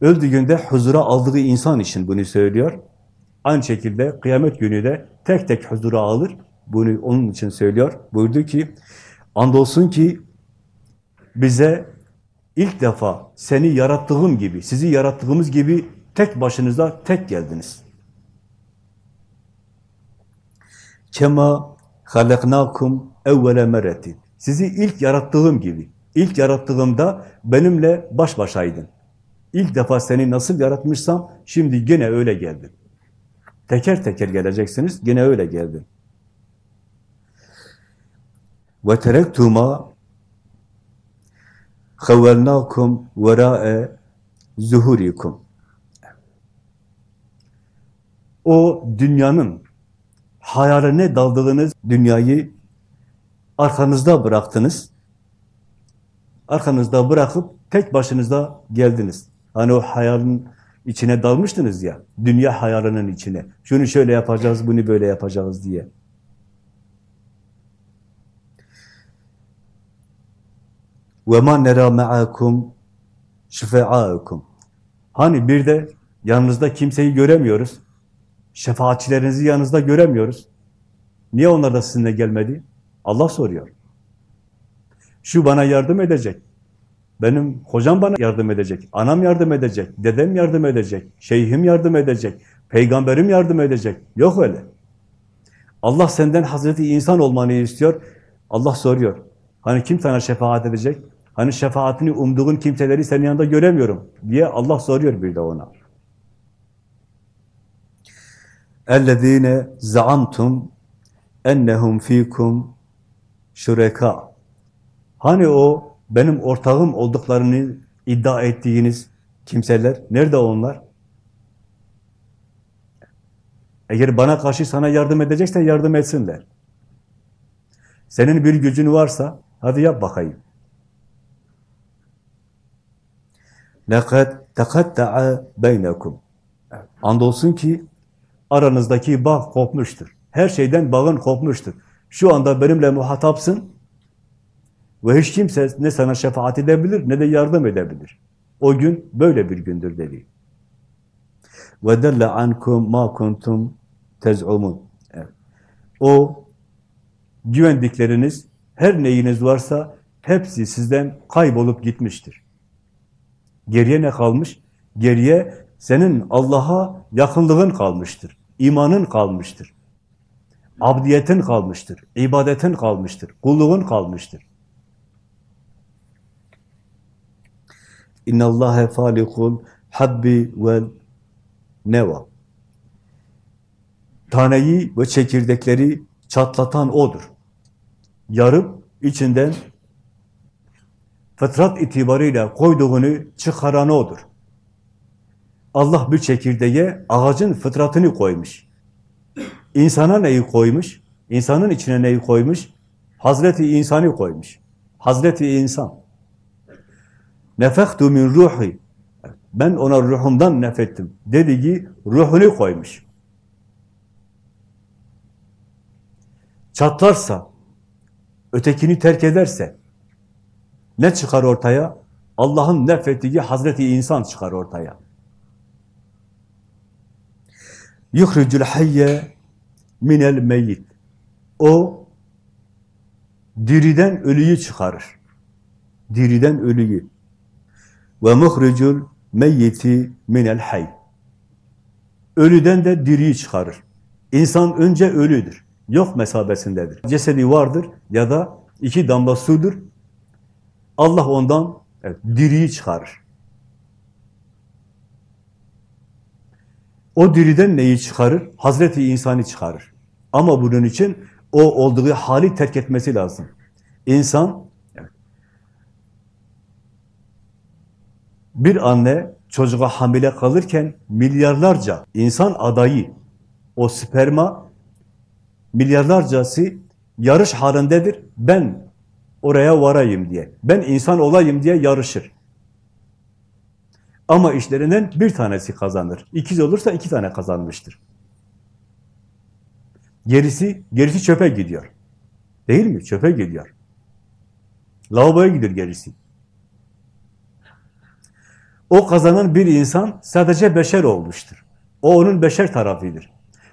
Öldüğünde huzura aldığı insan için bunu söylüyor. Aynı şekilde kıyamet günü de tek tek huzura alır. Bunu onun için söylüyor. Buyurdu ki, andolsun ki bize ilk defa seni yarattığım gibi, sizi yarattığımız gibi tek başınıza tek geldiniz. Kema halaknakum evvele meretin. Sizi ilk yarattığım gibi, ilk yarattığımda benimle baş başaydın. İlk defa seni nasıl yaratmışsam şimdi gene öyle geldin. Teker teker geleceksiniz, gene öyle geldin. Ve terektuma خَوَّلْنَاكُمْ وَرَاءَ zuhurikum. O dünyanın hayaline daldığınız dünyayı arkanızda bıraktınız. Arkanızda bırakıp tek başınızda geldiniz. Hani o hayalin içine dalmıştınız ya, dünya hayalinin içine. Şunu şöyle yapacağız, bunu böyle yapacağız diye. وَمَا نَرَى مَعَكُمْ شُفَعَاءَكُمْ Hani bir de yanınızda kimseyi göremiyoruz. Şefaatçilerinizi yanınızda göremiyoruz. Niye onlar da sizinle gelmedi? Allah soruyor. Şu bana yardım edecek. Benim hocam bana yardım edecek. Anam yardım edecek. Dedem yardım edecek. Şeyhim yardım edecek. Peygamberim yardım edecek. Yok öyle. Allah senden Hazreti insan olmanı istiyor. Allah soruyor. Hani kim sana şefaat edecek? Hani şefaatini umduğun kimseleri senin yanında göremiyorum diye Allah soruyor bir de ona. اَلَّذ۪ينَ زَعَمْتُمْ اَنَّهُمْ ف۪يكُمْ şureka. Hani o benim ortağım olduklarını iddia ettiğiniz kimseler, nerede onlar? Eğer bana karşı sana yardım edeceksen yardım etsinler. Senin bir gücün varsa, hadi yap bakayım. لَقَدْ تَقَدَّعَ بَيْنَكُمْ Andolsun ki aranızdaki bağ kopmuştur. Her şeyden bağın kopmuştur. Şu anda benimle muhatapsın ve hiç kimse ne sana şefaat edebilir ne de yardım edebilir. O gün böyle bir gündür dedi. وَدَلَّ عَنْكُمْ مَا كُنْتُمْ تَزْعُمُونَ O güvendikleriniz, her neyiniz varsa hepsi sizden kaybolup gitmiştir. Geriye ne kalmış? Geriye senin Allah'a yakınlığın kalmıştır. imanın kalmıştır. Abdiyetin kalmıştır. ibadetin kalmıştır. Kulluğun kalmıştır. İnna Allahe falikul habbi vel neva. Taneyi ve çekirdekleri çatlatan odur. Yarıp içinden fıtrat itibarıyla koyduğunu çıkaran odur. Allah bir çekirdeğe ağacın fıtratını koymuş. İnsana neyi koymuş? İnsanın içine neyi koymuş? Hazreti insanı koymuş. Hazreti insan. Nefektu min ruhi. Ben ona ruhumdan nefettim. Dediği ruhunu koymuş. Çatlarsa, ötekini terk ederse, ne çıkar ortaya? Allah'ın nefrettiği Hazreti insan çıkar ortaya. Yuhricul hayye minel meyyit. O diriden ölüyü çıkarır. Diriden ölüyü. Ve muhricul meyyiti minel hayy. Ölüden de diriyi çıkarır. İnsan önce ölüdür. Yok mesabesindedir. Cesedi vardır ya da iki damla sudur. Allah ondan evet, diriyi çıkarır. O diriden neyi çıkarır? Hazreti insanı çıkarır. Ama bunun için o olduğu hali terk etmesi lazım. İnsan, bir anne çocuğa hamile kalırken milyarlarca insan adayı, o sperma milyarlarcası yarış halindedir. Ben oraya varayım diye, ben insan olayım diye yarışır. Ama işlerinden bir tanesi kazanır. İkiz olursa iki tane kazanmıştır. Gerisi, gerisi çöpe gidiyor. Değil mi? Çöpe gidiyor. Lavaboya gidiyor gerisi. O kazanan bir insan sadece beşer olmuştur. O onun beşer tarafıdır.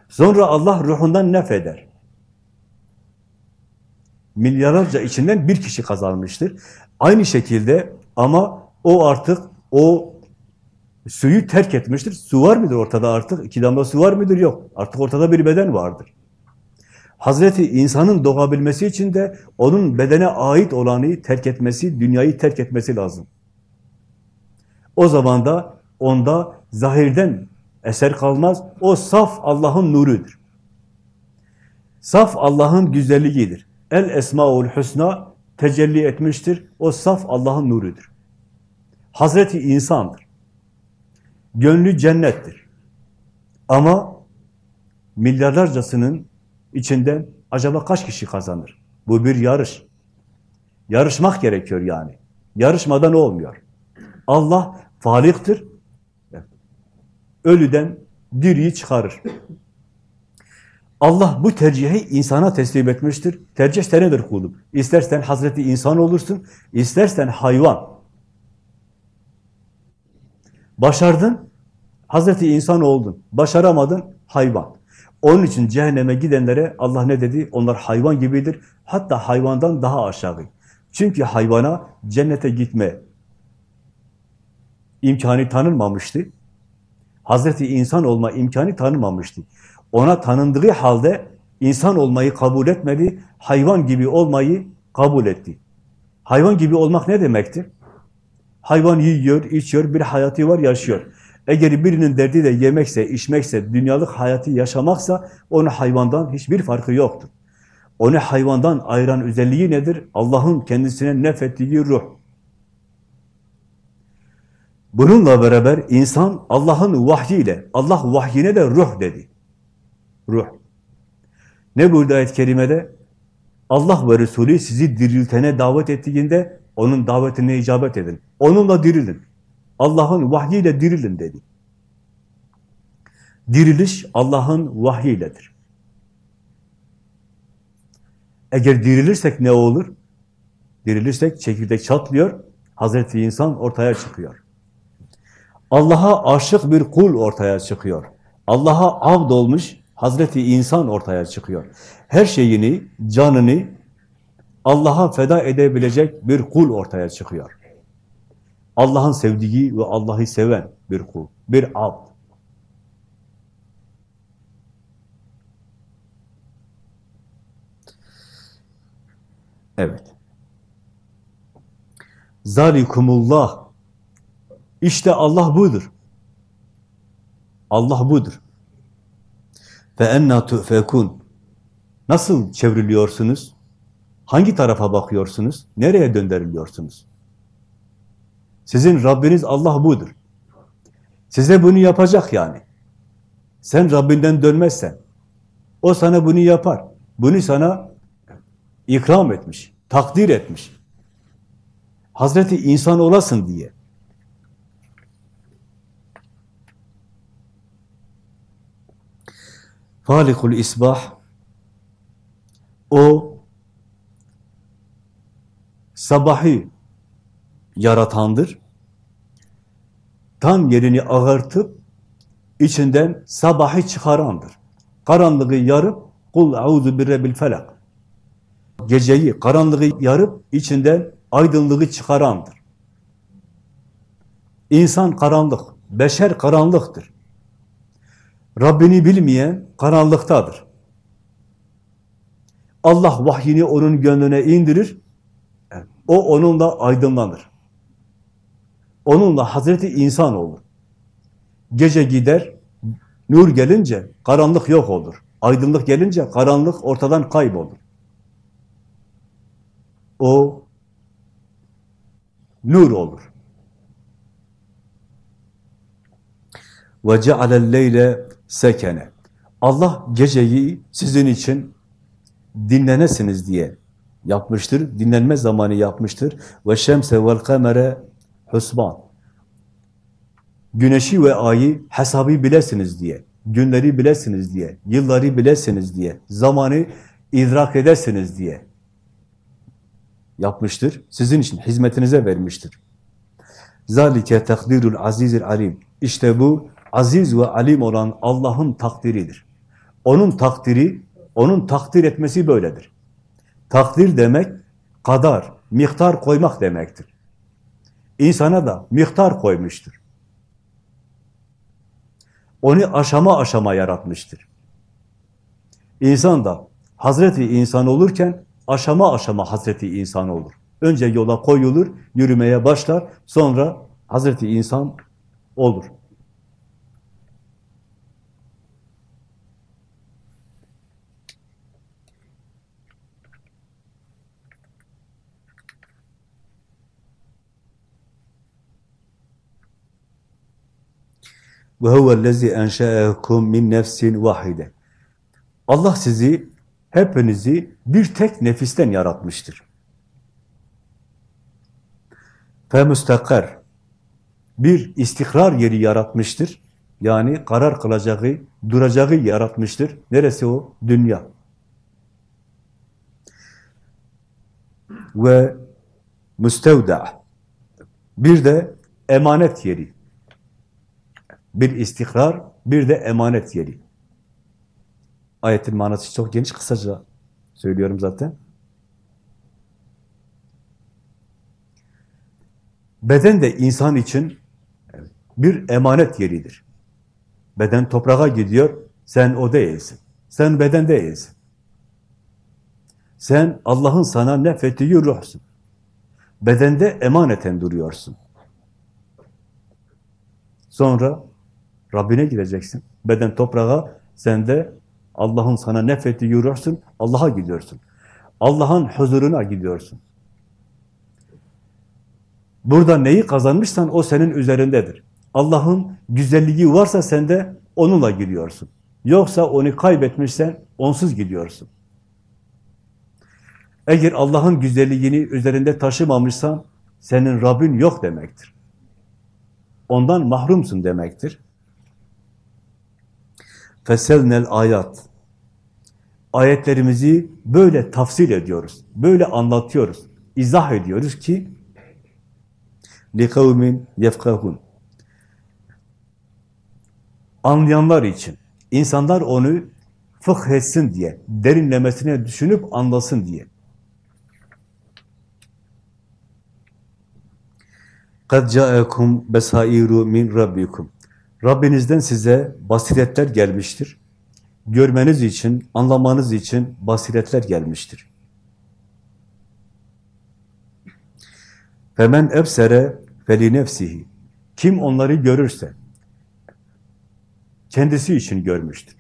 Sonra Allah ruhundan nefeder. Milyarlarca içinden bir kişi kazanmıştır. Aynı şekilde ama o artık o suyu terk etmiştir. Su var mıdır ortada artık? İki damla su var mıdır? Yok. Artık ortada bir beden vardır. Hazreti insanın doğabilmesi için de onun bedene ait olanı terk etmesi, dünyayı terk etmesi lazım. O zaman da onda zahirden eser kalmaz. O saf Allah'ın nurudur. Saf Allah'ın güzelliğidir. El Esmaül Hüsna tecelli etmiştir. O saf Allah'ın nurudur. Hazreti insandır. Gönlü cennettir. Ama milyarlarcasının içinden acaba kaç kişi kazanır? Bu bir yarış. Yarışmak gerekiyor yani. Yarışmadan olmuyor. Allah faliktir. Ölüden diriyi çıkarır. Allah bu tercihi insana teslim etmiştir. Tercih senedir kulum. İstersen Hazreti insan olursun, istersen hayvan. Başardın, Hazreti insan oldun. Başaramadın, hayvan. Onun için cehenneme gidenlere Allah ne dedi? Onlar hayvan gibidir. Hatta hayvandan daha aşağı. Çünkü hayvana cennete gitme imkanı tanınmamıştı. Hazreti insan olma imkanı tanınmamıştı. Ona tanındığı halde insan olmayı kabul etmedi, hayvan gibi olmayı kabul etti. Hayvan gibi olmak ne demektir? Hayvan yiyor, içiyor, bir hayatı var, yaşıyor. Eğer birinin derdi de yemekse, içmekse, dünyalık hayatı yaşamaksa, onun hayvandan hiçbir farkı yoktur. Onu hayvandan ayıran özelliği nedir? Allah'ın kendisine nefettiği ruh. Bununla beraber insan Allah'ın vahyiyle, Allah vahyine de ruh dedi. Ruh. Ne burada ayet-i kerimede? Allah ve Resulü sizi diriltene davet ettiğinde onun davetine icabet edin. Onunla dirilin. Allah'ın vahyiyle dirilin dedi. Diriliş Allah'ın vahyiyledir. Eğer dirilirsek ne olur? Dirilirsek çekirdek çatlıyor, Hazreti insan ortaya çıkıyor. Allah'a aşık bir kul ortaya çıkıyor. Allah'a avd olmuş Hazreti insan ortaya çıkıyor. Her şeyini, canını Allah'a feda edebilecek bir kul ortaya çıkıyor. Allah'ın sevdiği ve Allah'ı seven bir kul, bir abd. Evet. Zalikumullah. İşte Allah budur. Allah budur. Fe enna tu'fekun. Nasıl çevriliyorsunuz? Hangi tarafa bakıyorsunuz? Nereye döndürülüyorsunuz? Sizin Rabbiniz Allah budur. Size bunu yapacak yani. Sen Rabbinden dönmezsen, o sana bunu yapar. Bunu sana ikram etmiş, takdir etmiş. Hazreti insan olasın diye. Halikul İsbah o sabahı yaratandır. Tam yerini ağartıp içinden sabahı çıkarandır. Karanlığı yarıp kul auzu birrebil felak. Geceyi, karanlığı yarıp içinden aydınlığı çıkarandır. İnsan karanlık, beşer karanlıktır. Rabbini bilmeyen karanlıktadır. Allah vahyini onun gönlüne indirir, o onunla aydınlanır. Onunla Hazreti insan olur. Gece gider, nur gelince karanlık yok olur. Aydınlık gelince karanlık ortadan kaybolur. O nur olur. Ve cealel sekene. Allah geceyi sizin için dinlenesiniz diye yapmıştır. Dinlenme zamanı yapmıştır. Ve şemse vel kamere husban. Güneşi ve ayı hesabı bilesiniz diye, günleri bilesiniz diye, yılları bilesiniz diye, zamanı idrak edesiniz diye yapmıştır. Sizin için hizmetinize vermiştir. Zalike takdirul azizil alim. İşte bu aziz ve alim olan Allah'ın takdiridir. Onun takdiri, onun takdir etmesi böyledir. Takdir demek kadar, miktar koymak demektir. İnsana da miktar koymuştur. Onu aşama aşama yaratmıştır. İnsan da Hazreti insan olurken aşama aşama Hazreti insan olur. Önce yola koyulur, yürümeye başlar, sonra Hazreti insan olur. Ve huvellezî enşe'ekum min nefsin vahide. Allah sizi, hepinizi bir tek nefisten yaratmıştır. Fe müstakar. Bir istikrar yeri yaratmıştır. Yani karar kılacağı, duracağı yaratmıştır. Neresi o? Dünya. Ve müstevda. Bir de emanet yeri. Bir istikrar, bir de emanet yeri. Ayetin manası çok geniş, kısaca söylüyorum zaten. Beden de insan için bir emanet yeridir. Beden toprağa gidiyor, sen o değilsin. Sen beden değilsin. Sen Allah'ın sana nefettiği ruhsun. Bedende emaneten duruyorsun. Sonra Rabbine gideceksin. Beden toprağa, sen de Allah'ın sana nefetti yürüyorsun, Allah'a gidiyorsun. Allah'ın huzuruna gidiyorsun. Burada neyi kazanmışsan o senin üzerindedir. Allah'ın güzelliği varsa sende onunla gidiyorsun. Yoksa onu kaybetmişsen onsuz gidiyorsun. Eğer Allah'ın güzelliğini üzerinde taşımamışsan senin Rabbin yok demektir. Ondan mahrumsun demektir. Feselnel ayat. Ayetlerimizi böyle tafsil ediyoruz. Böyle anlatıyoruz. izah ediyoruz ki لِقَوْمٍ يَفْقَهُونَ Anlayanlar için, insanlar onu fıkh etsin diye, derinlemesine düşünüp anlasın diye. قَدْ جَاءَكُمْ بَسَائِرُ مِنْ رَبِّكُمْ Rabbinizden size basiretler gelmiştir. Görmeniz için, anlamanız için basiretler gelmiştir. Femen ebsere feli nefsihi. Kim onları görürse kendisi için görmüştür.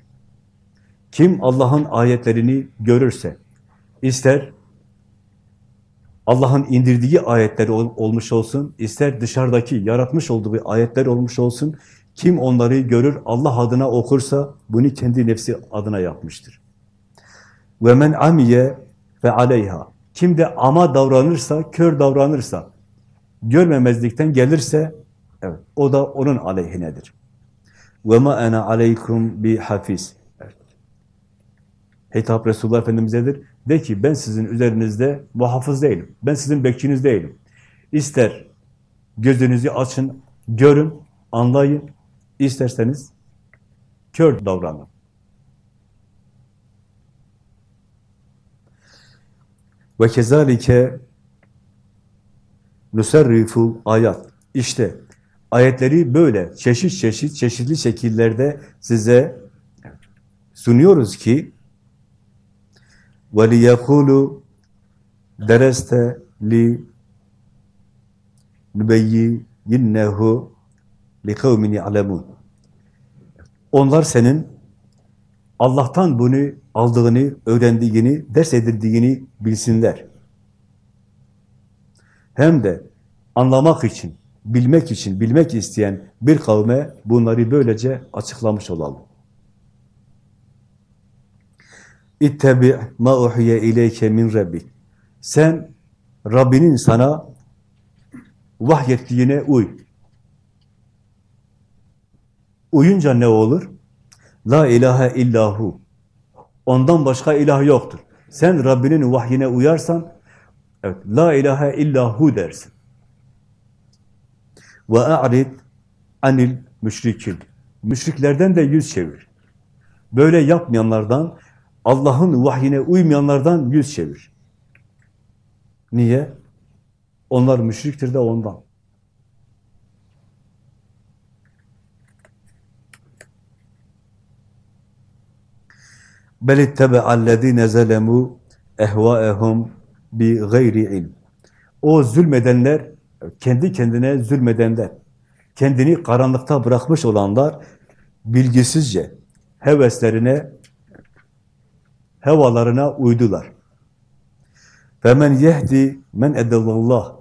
Kim Allah'ın ayetlerini görürse ister Allah'ın indirdiği ayetler olmuş olsun, ister dışarıdaki yaratmış olduğu ayetler olmuş olsun, kim onları görür, Allah adına okursa bunu kendi nefsi adına yapmıştır. Ve men amiye ve aleyha. Kim de ama davranırsa, kör davranırsa, görmemezlikten gelirse, evet, o da onun aleyhinedir. Ve ma ana aleykum bi hafiz. Hitap Resulullah Efendimiz'edir. De ki ben sizin üzerinizde muhafız değilim. Ben sizin bekçiniz değilim. İster gözünüzü açın, görün, anlayın. İsterseniz kör davranın. Ve kezalike nuserrifu ayat. İşte ayetleri böyle çeşit çeşit çeşitli şekillerde size sunuyoruz ki وَلِيَقُولُ dereste li nübeyyinnehu kavmin ya'lemun. Onlar senin Allah'tan bunu aldığını, öğrendiğini, ders edildiğini bilsinler. Hem de anlamak için, bilmek için, bilmek isteyen bir kavme bunları böylece açıklamış olalım. İttebi ma uhiye ileyke min rabbik. Sen Rabbinin sana vahyettiğine uy. Uyunca ne olur? La ilahe illahu. Ondan başka ilah yoktur. Sen Rabbinin vahyine uyarsan, evet, la ilahe illahu dersin. Ve a'rid anil müşrikin. Müşriklerden de yüz çevir. Böyle yapmayanlardan, Allah'ın vahyine uymayanlardan yüz çevir. Niye? Onlar müşriktir de ondan. بَلِ اتَّبَعَ الَّذ۪ينَ زَلَمُوا اَهْوَاءَهُمْ بِغَيْرِ ilm. O zulmedenler, kendi kendine zulmedenler, kendini karanlıkta bırakmış olanlar, bilgisizce heveslerine, hevalarına uydular. فَمَنْ yehdi men edellallah.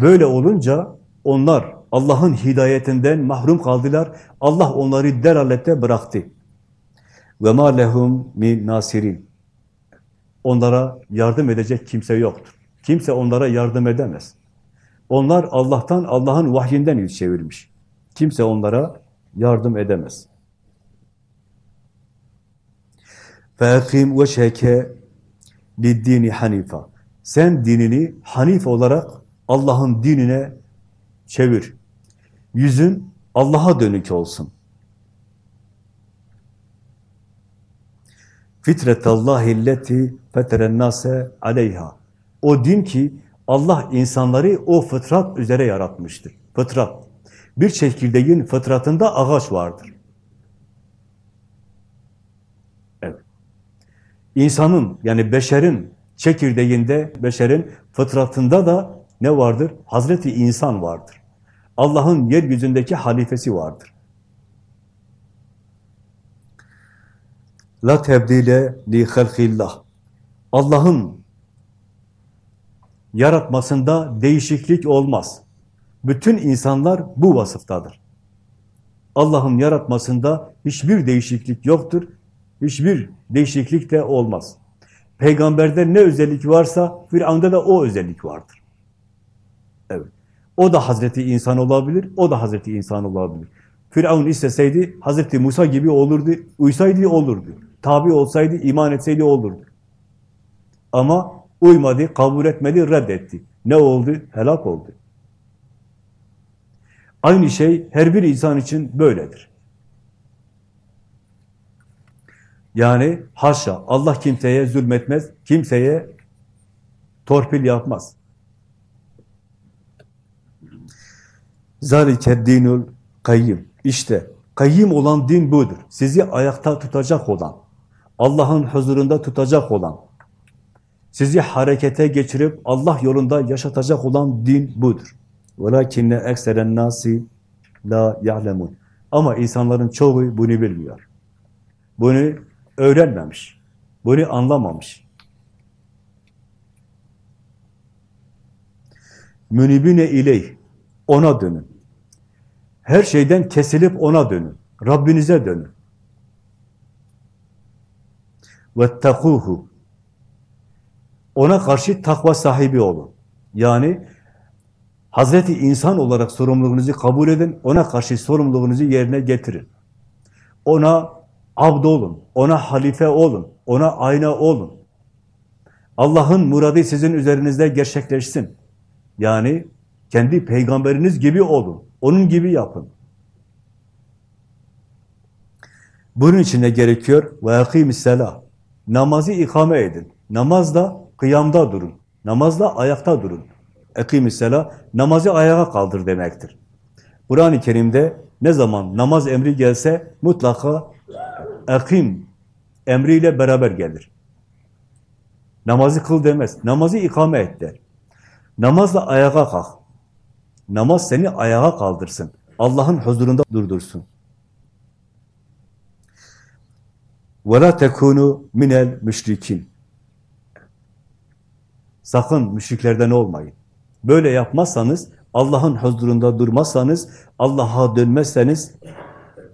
Böyle olunca onlar Allah'ın hidayetinden mahrum kaldılar. Allah onları delalette bıraktı. Ve ma lehum min nasirin. Onlara yardım edecek kimse yoktur. Kimse onlara yardım edemez. Onlar Allah'tan, Allah'ın vahyinden yüz çevirmiş. Kimse onlara yardım edemez. فَاَقِيمْ وَشَيْكَ لِدِّينِ hanifa. Sen dinini hanif olarak Allah'ın dinine çevir. Yüzün Allah'a dönük olsun. Fitretallahi lleti feterennase aleyha. O din ki Allah insanları o fıtrat üzere yaratmıştır. Fıtrat. Bir çekirdeğin fıtratında ağaç vardır. Evet. İnsanın yani beşerin çekirdeğinde, beşerin fıtratında da ne vardır? Hazreti insan vardır. Allah'ın yeryüzündeki halifesi vardır. La tebdile li halkillah. Allah'ın yaratmasında değişiklik olmaz. Bütün insanlar bu vasıftadır. Allah'ın yaratmasında hiçbir değişiklik yoktur. Hiçbir değişiklik de olmaz. Peygamberde ne özellik varsa Firavun'da da o özellik vardır. Evet. O da Hazreti insan olabilir, o da Hazreti insan olabilir. Firavun isteseydi Hazreti Musa gibi olurdu, uysaydı olurdu. Tabi olsaydı, iman etseydi olurdu. Ama uymadı, kabul etmedi, reddetti. Ne oldu? Helak oldu. Aynı şey her bir insan için böyledir. Yani haşa, Allah kimseye zulmetmez, kimseye torpil yapmaz. Zalike dinul kayyim. İşte kayyim olan din budur. Sizi ayakta tutacak olan, Allah'ın huzurunda tutacak olan, sizi harekete geçirip Allah yolunda yaşatacak olan din budur. وَلَكِنَّ اَكْسَرَ النَّاسِ la يَعْلَمُونَ Ama insanların çoğu bunu bilmiyor. Bunu öğrenmemiş. Bunu anlamamış. Münibine ileyh. Ona dönün. Her şeyden kesilip ona dönün. Rabbinize dönün. وَاتَّقُوهُ Ona karşı takva sahibi olun. Yani Hazreti insan olarak sorumluluğunuzu kabul edin, ona karşı sorumluluğunuzu yerine getirin. Ona abd olun, ona halife olun, ona ayna olun. Allah'ın muradı sizin üzerinizde gerçekleşsin. Yani kendi peygamberiniz gibi olun. Onun gibi yapın. Bunun için ne gerekiyor? وَاَقِيمِ Namazı ikame edin. Namazda kıyamda durun. Namazda ayakta durun. Ekimissela namazı ayağa kaldır demektir. Kur'an-ı Kerim'de ne zaman namaz emri gelse mutlaka ekim emriyle beraber gelir. Namazı kıl demez. Namazı ikame et der. Namazla ayağa kalk. Namaz seni ayağa kaldırsın. Allah'ın huzurunda durdursun. وَلَا تَكُونُوا minel müşrikin. Sakın müşriklerden olmayın. Böyle yapmazsanız, Allah'ın huzurunda durmazsanız, Allah'a dönmezseniz,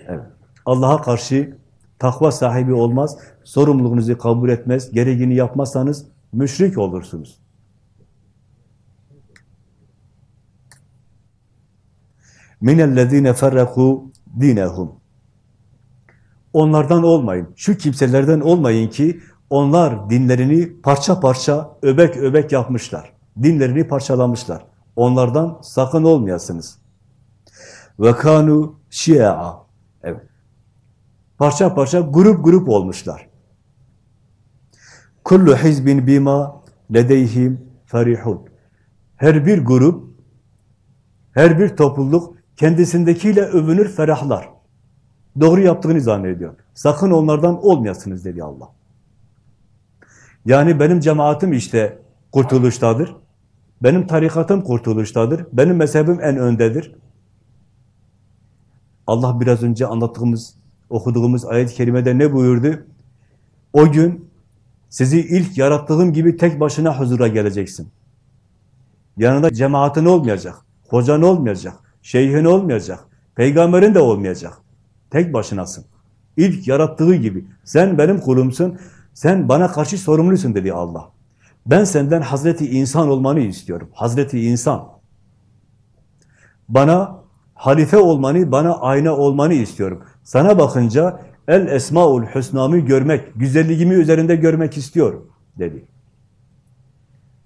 evet, Allah'a karşı takva sahibi olmaz, sorumluluğunuzu kabul etmez, gereğini yapmazsanız müşrik olursunuz. minellezine ferraku dinehum. Onlardan olmayın. Şu kimselerden olmayın ki onlar dinlerini parça parça, öbek öbek yapmışlar. Dinlerini parçalamışlar. Onlardan sakın olmayasınız. Ve kanu şia. Evet. Parça parça, grup grup olmuşlar. Kullu hizbin bima ledeyhim ferihun. Her bir grup, her bir topluluk kendisindekiyle övünür, ferahlar. Doğru yaptığını zannediyor. Sakın onlardan olmayasınız dedi Allah. Yani benim cemaatim işte kurtuluştadır. Benim tarikatım kurtuluştadır. Benim mezhebim en öndedir. Allah biraz önce anlattığımız, okuduğumuz ayet-i kerimede ne buyurdu? O gün sizi ilk yarattığım gibi tek başına huzura geleceksin. Yanında cemaatin olmayacak, hocan olmayacak, şeyhin olmayacak, peygamberin de olmayacak. Tek başınasın. İlk yarattığı gibi. Sen benim kulumsun, sen bana karşı sorumlusun dedi Allah. Ben senden Hazreti İnsan olmanı istiyorum. Hazreti İnsan. Bana halife olmanı, bana ayna olmanı istiyorum. Sana bakınca el esmaul husnamı görmek, güzelliğimi üzerinde görmek istiyorum dedi.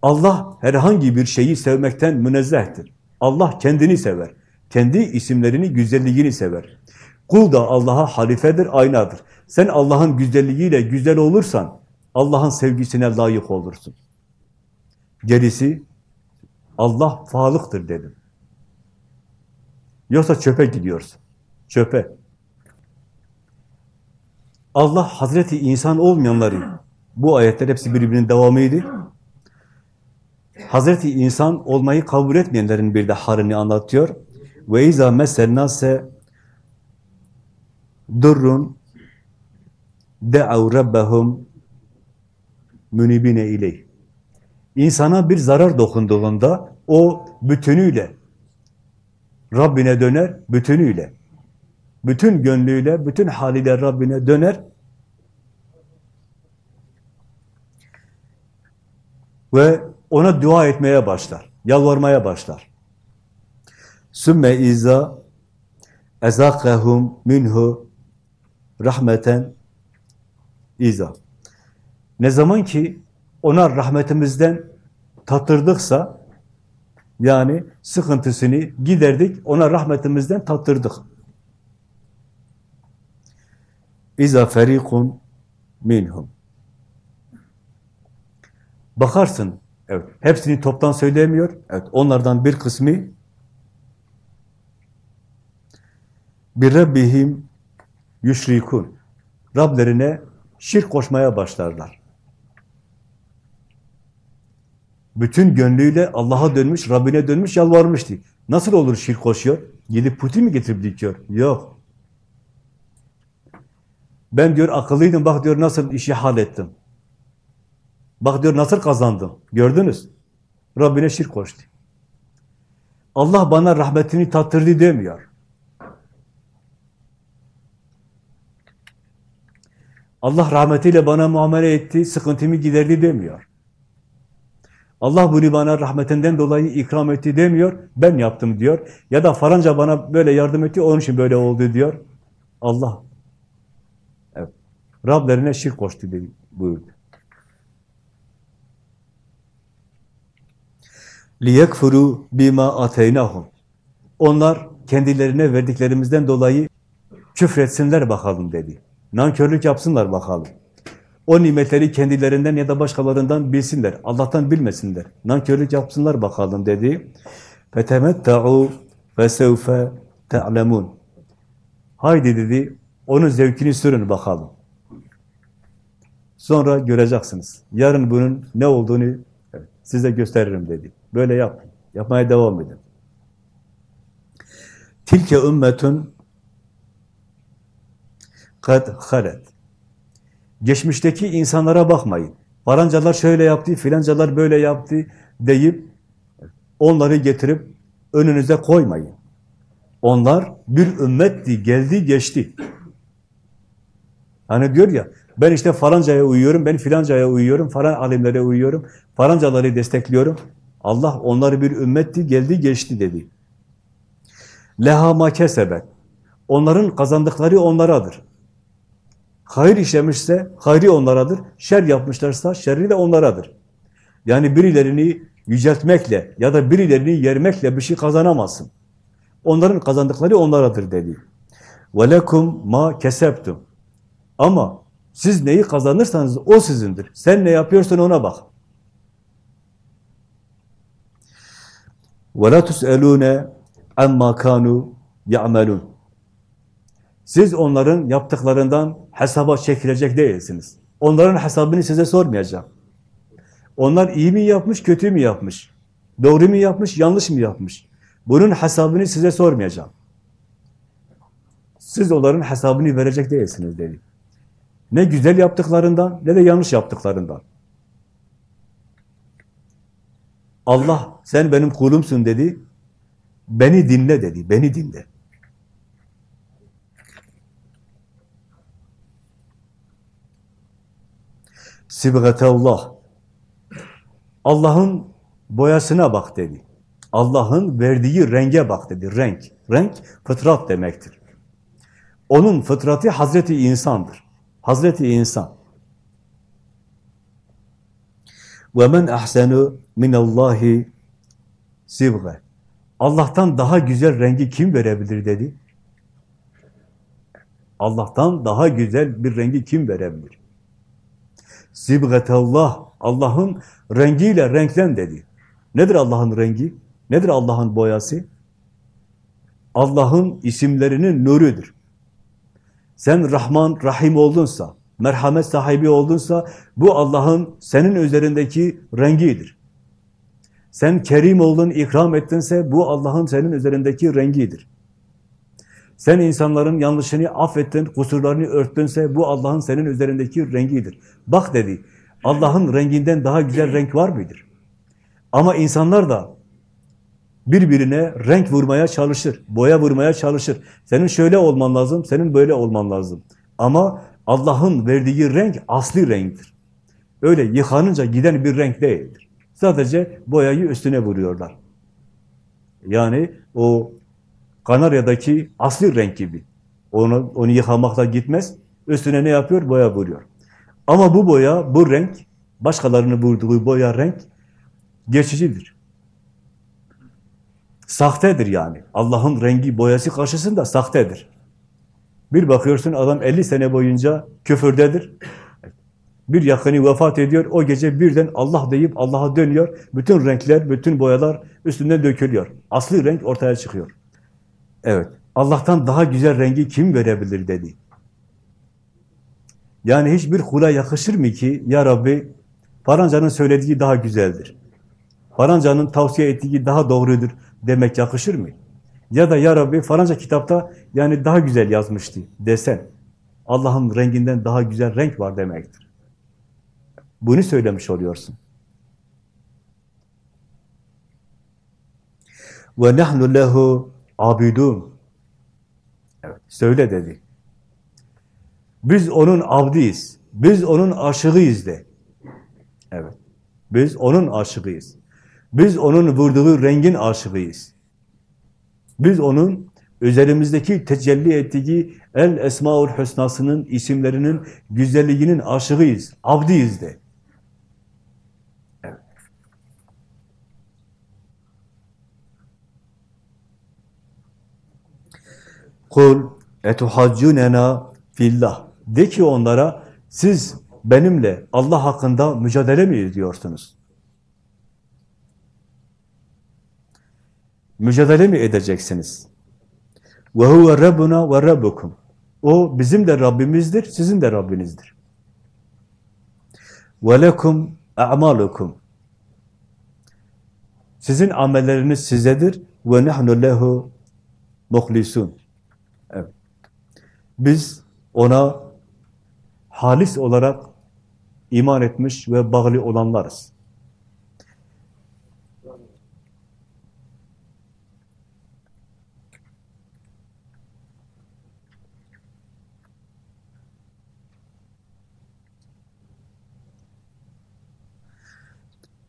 Allah herhangi bir şeyi sevmekten münezzehtir. Allah kendini sever. Kendi isimlerini, güzelliğini sever. Kul da Allah'a halifedir, aynadır. Sen Allah'ın güzelliğiyle güzel olursan, Allah'ın sevgisine layık olursun. Gerisi, Allah faalıktır dedim. Yoksa çöpe gidiyorsun. Çöpe. Allah Hazreti insan olmayanları, bu ayetler hepsi birbirinin devamıydı. Hazreti insan olmayı kabul etmeyenlerin bir de halini anlatıyor. Ve izâ mesennâse durrun de'av rabbahum münibine ileyh. İnsana bir zarar dokunduğunda o bütünüyle Rabbine döner, bütünüyle. Bütün gönlüyle, bütün haliyle Rabbine döner. Ve ona dua etmeye başlar, yalvarmaya başlar. Sümme izâ ezâkehum minhu rahmeten izâ. Ne zaman ki ona rahmetimizden tattırdıksa, yani sıkıntısını giderdik, ona rahmetimizden tattırdık. İza ferikun minhum. Bakarsın, evet, hepsini toptan söylemiyor. Evet, onlardan bir kısmı bir rabbihim yüşrikun. Rablerine şirk koşmaya başlarlar. Bütün gönlüyle Allah'a dönmüş, Rabbine dönmüş, yalvarmıştı. Nasıl olur şirk koşuyor? Gidip puti mi getirip dikiyor? Yok. Ben diyor akıllıydım, bak diyor nasıl işi hallettim. Bak diyor nasıl kazandım. Gördünüz. Rabbine şirk koştu. Allah bana rahmetini tattırdı demiyor. Allah rahmetiyle bana muamele etti, sıkıntımı giderdi demiyor. Allah bunu bana rahmetinden dolayı ikram etti demiyor, ben yaptım diyor. Ya da faranca bana böyle yardım etti, onun için böyle oldu diyor. Allah. Evet. Rablerine şirk koştu dedi, buyurdu. لِيَكْفُرُوا بِمَا أَتَيْنَهُمْ Onlar kendilerine verdiklerimizden dolayı küfretsinler bakalım dedi. Nankörlük yapsınlar bakalım. O nimetleri kendilerinden ya da başkalarından bilsinler. Allah'tan bilmesinler. Nankörlük yapsınlar bakalım dedi. فَتَمَتَّعُوا فَسَوْفَ تَعْلَمُونَ Haydi dedi, onun zevkini sürün bakalım. Sonra göreceksiniz. Yarın bunun ne olduğunu evet, size gösteririm dedi. Böyle yapın. Yapmaya devam edin. Tilke ümmetun kad halet. Geçmişteki insanlara bakmayın. Farancalar şöyle yaptı, filancalar böyle yaptı deyip onları getirip önünüze koymayın. Onlar bir ümmetti, geldi, geçti. Hani diyor ya, ben işte falancaya uyuyorum, ben filancaya uyuyorum, falan alimlere uyuyorum, falancaları destekliyorum. Allah onları bir ümmetti, geldi, geçti dedi. Leha ma kesebet. Onların kazandıkları onlaradır. Hayır işlemişse hayri onlaradır, şer yapmışlarsa şerri de onlaradır. Yani birilerini yüceltmekle ya da birilerini yermekle bir şey kazanamazsın. Onların kazandıkları onlaradır dedi. وَلَكُمْ ma keseptum. Ama siz neyi kazanırsanız o sizindir. Sen ne yapıyorsan ona bak. وَلَا تُسْأَلُونَ اَمَّا كَانُوا يَعْمَلُونَ siz onların yaptıklarından hesaba çekilecek değilsiniz. Onların hesabını size sormayacağım. Onlar iyi mi yapmış, kötü mü yapmış? Doğru mu yapmış, yanlış mı yapmış? Bunun hesabını size sormayacağım. Siz onların hesabını verecek değilsiniz dedi. Ne güzel yaptıklarından ne de yanlış yaptıklarından. Allah sen benim kulumsun dedi. Beni dinle dedi. Beni dinle. Sibgateullah. Allah'ın boyasına bak dedi. Allah'ın verdiği renge bak dedi. Renk. Renk fıtrat demektir. Onun fıtratı Hazreti insandır. Hazreti insan. وَمَنْ أَحْسَنُ مِنَ اللّٰهِ sibge. Allah'tan daha güzel rengi kim verebilir dedi. Allah'tan daha güzel bir rengi kim verebilir? Sibgetallah, Allah'ın rengiyle renklen dedi. Nedir Allah'ın rengi? Nedir Allah'ın boyası? Allah'ın isimlerinin nurudur. Sen Rahman, Rahim oldunsa, merhamet sahibi oldunsa, bu Allah'ın senin üzerindeki rengidir. Sen kerim oldun, ikram ettinse, bu Allah'ın senin üzerindeki rengidir. Sen insanların yanlışını affettin, kusurlarını örttünse, bu Allah'ın senin üzerindeki rengidir. Bak dedi, Allah'ın renginden daha güzel renk var mıdır? Ama insanlar da birbirine renk vurmaya çalışır, boya vurmaya çalışır. Senin şöyle olman lazım, senin böyle olman lazım. Ama Allah'ın verdiği renk asli renktir. Öyle yıkanınca giden bir renk değildir. Sadece boyayı üstüne vuruyorlar. Yani o Kanarya'daki asli renk gibi. Onu, onu yıkamakla gitmez. Üstüne ne yapıyor? Boya vuruyor. Ama bu boya, bu renk, başkalarının vurduğu boya renk geçicidir. Sahtedir yani. Allah'ın rengi, boyası karşısında sahtedir. Bir bakıyorsun adam 50 sene boyunca küfürdedir. Bir yakını vefat ediyor, o gece birden Allah deyip Allah'a dönüyor. Bütün renkler, bütün boyalar üstünden dökülüyor. Asli renk ortaya çıkıyor. Evet, Allah'tan daha güzel rengi kim verebilir dedi. Yani hiçbir kula yakışır mı ki, Ya Rabbi, farancanın söylediği daha güzeldir. Farancanın tavsiye ettiği daha doğrudur demek yakışır mı? Ya da Ya Rabbi falanca kitapta yani daha güzel yazmıştı desen. Allah'ın renginden daha güzel renk var demektir. Bunu söylemiş oluyorsun. Ve nahnu lehu abidun. Evet, söyle dedi. Biz onun abdiyiz. Biz onun aşığıyız de. Evet. Biz onun aşığıyız. Biz onun vurduğu rengin aşığıyız. Biz onun üzerimizdeki tecelli ettiği El Esmaül Hüsna'sının isimlerinin güzelliğinin aşığıyız, abdiyiz de. Kul etuhaccunena fillah. De ki onlara siz benimle Allah hakkında mücadele mi ediyorsunuz? Mücadele mi edeceksiniz? Ve huve rabbuna ve rabbukum. O bizim de Rabbimizdir, sizin de Rabbinizdir. Ve lekum a'malukum. Sizin amelleriniz sizedir ve nahnu lehu muhlisun. Biz ona halis olarak iman etmiş ve bağlı olanlarız.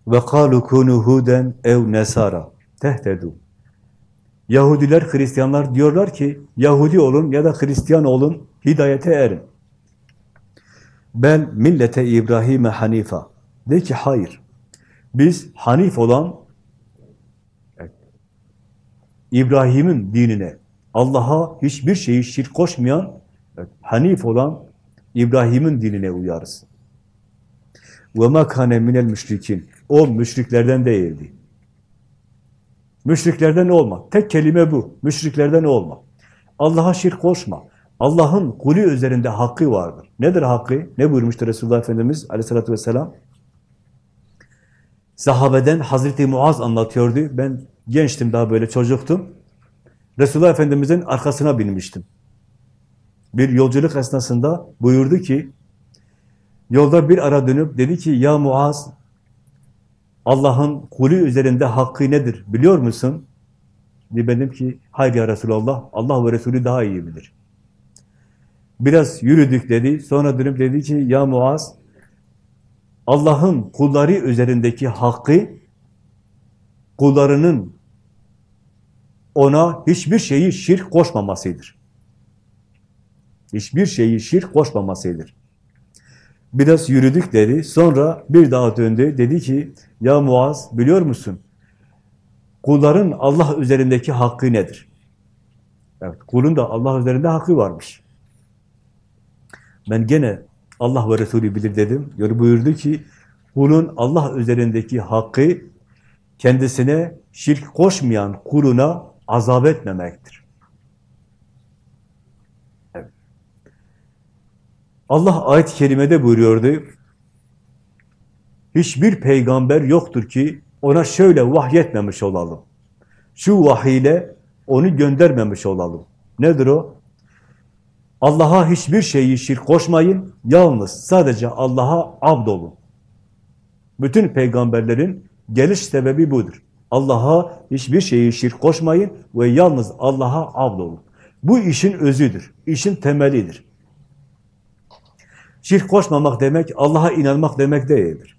Ve kalu kunu huden ev nesara. Yahudiler, Hristiyanlar diyorlar ki Yahudi olun ya da Hristiyan olun, hidayete erin. Ben millete İbrahim'e hanifa. De ki hayır. Biz hanif olan İbrahim'in dinine, Allah'a hiçbir şeyi şirk koşmayan, hanif olan İbrahim'in dinine uyarız. وَمَا كَانَ مِنَ الْمُشْرِكِينَ O müşriklerden değildi. Müşriklerden olma. Tek kelime bu. Müşriklerden olma. Allah'a şirk koşma. Allah'ın kulü üzerinde hakkı vardır. Nedir hakkı? Ne buyurmuştu Resulullah Efendimiz aleyhissalatü vesselam? Sahabeden Hazreti Muaz anlatıyordu. Ben gençtim daha böyle çocuktum. Resulullah Efendimiz'in arkasına binmiştim. Bir yolculuk esnasında buyurdu ki Yolda bir ara dönüp dedi ki ya Muaz Allah'ın kulü üzerinde hakkı nedir biliyor musun? Dedim ki hayır ya Resulallah Allah ve Resulü daha iyi bilir. Biraz yürüdük dedi. Sonra dönüp dedi ki ya Muaz Allah'ın kulları üzerindeki hakkı kullarının ona hiçbir şeyi şirk koşmamasıdır. Hiçbir şeyi şirk koşmamasıdır. Biraz yürüdük dedi. Sonra bir daha döndü. Dedi ki ya Muaz biliyor musun? Kulların Allah üzerindeki hakkı nedir? Evet, kulun da Allah üzerinde hakkı varmış. Ben gene Allah ve Resulü bilir dedim. Yani buyurdu ki kulun Allah üzerindeki hakkı kendisine şirk koşmayan kuluna azap etmemektir. Allah ayet-i kerimede buyuruyordu. Hiçbir peygamber yoktur ki ona şöyle vahyetmemiş olalım. Şu vahiyle onu göndermemiş olalım. Nedir o? Allah'a hiçbir şeyi şirk koşmayın. Yalnız sadece Allah'a abd olun. Bütün peygamberlerin geliş sebebi budur. Allah'a hiçbir şeyi şirk koşmayın ve yalnız Allah'a abd olun. Bu işin özüdür. işin temelidir. Şirk koşmamak demek, Allah'a inanmak demek değildir.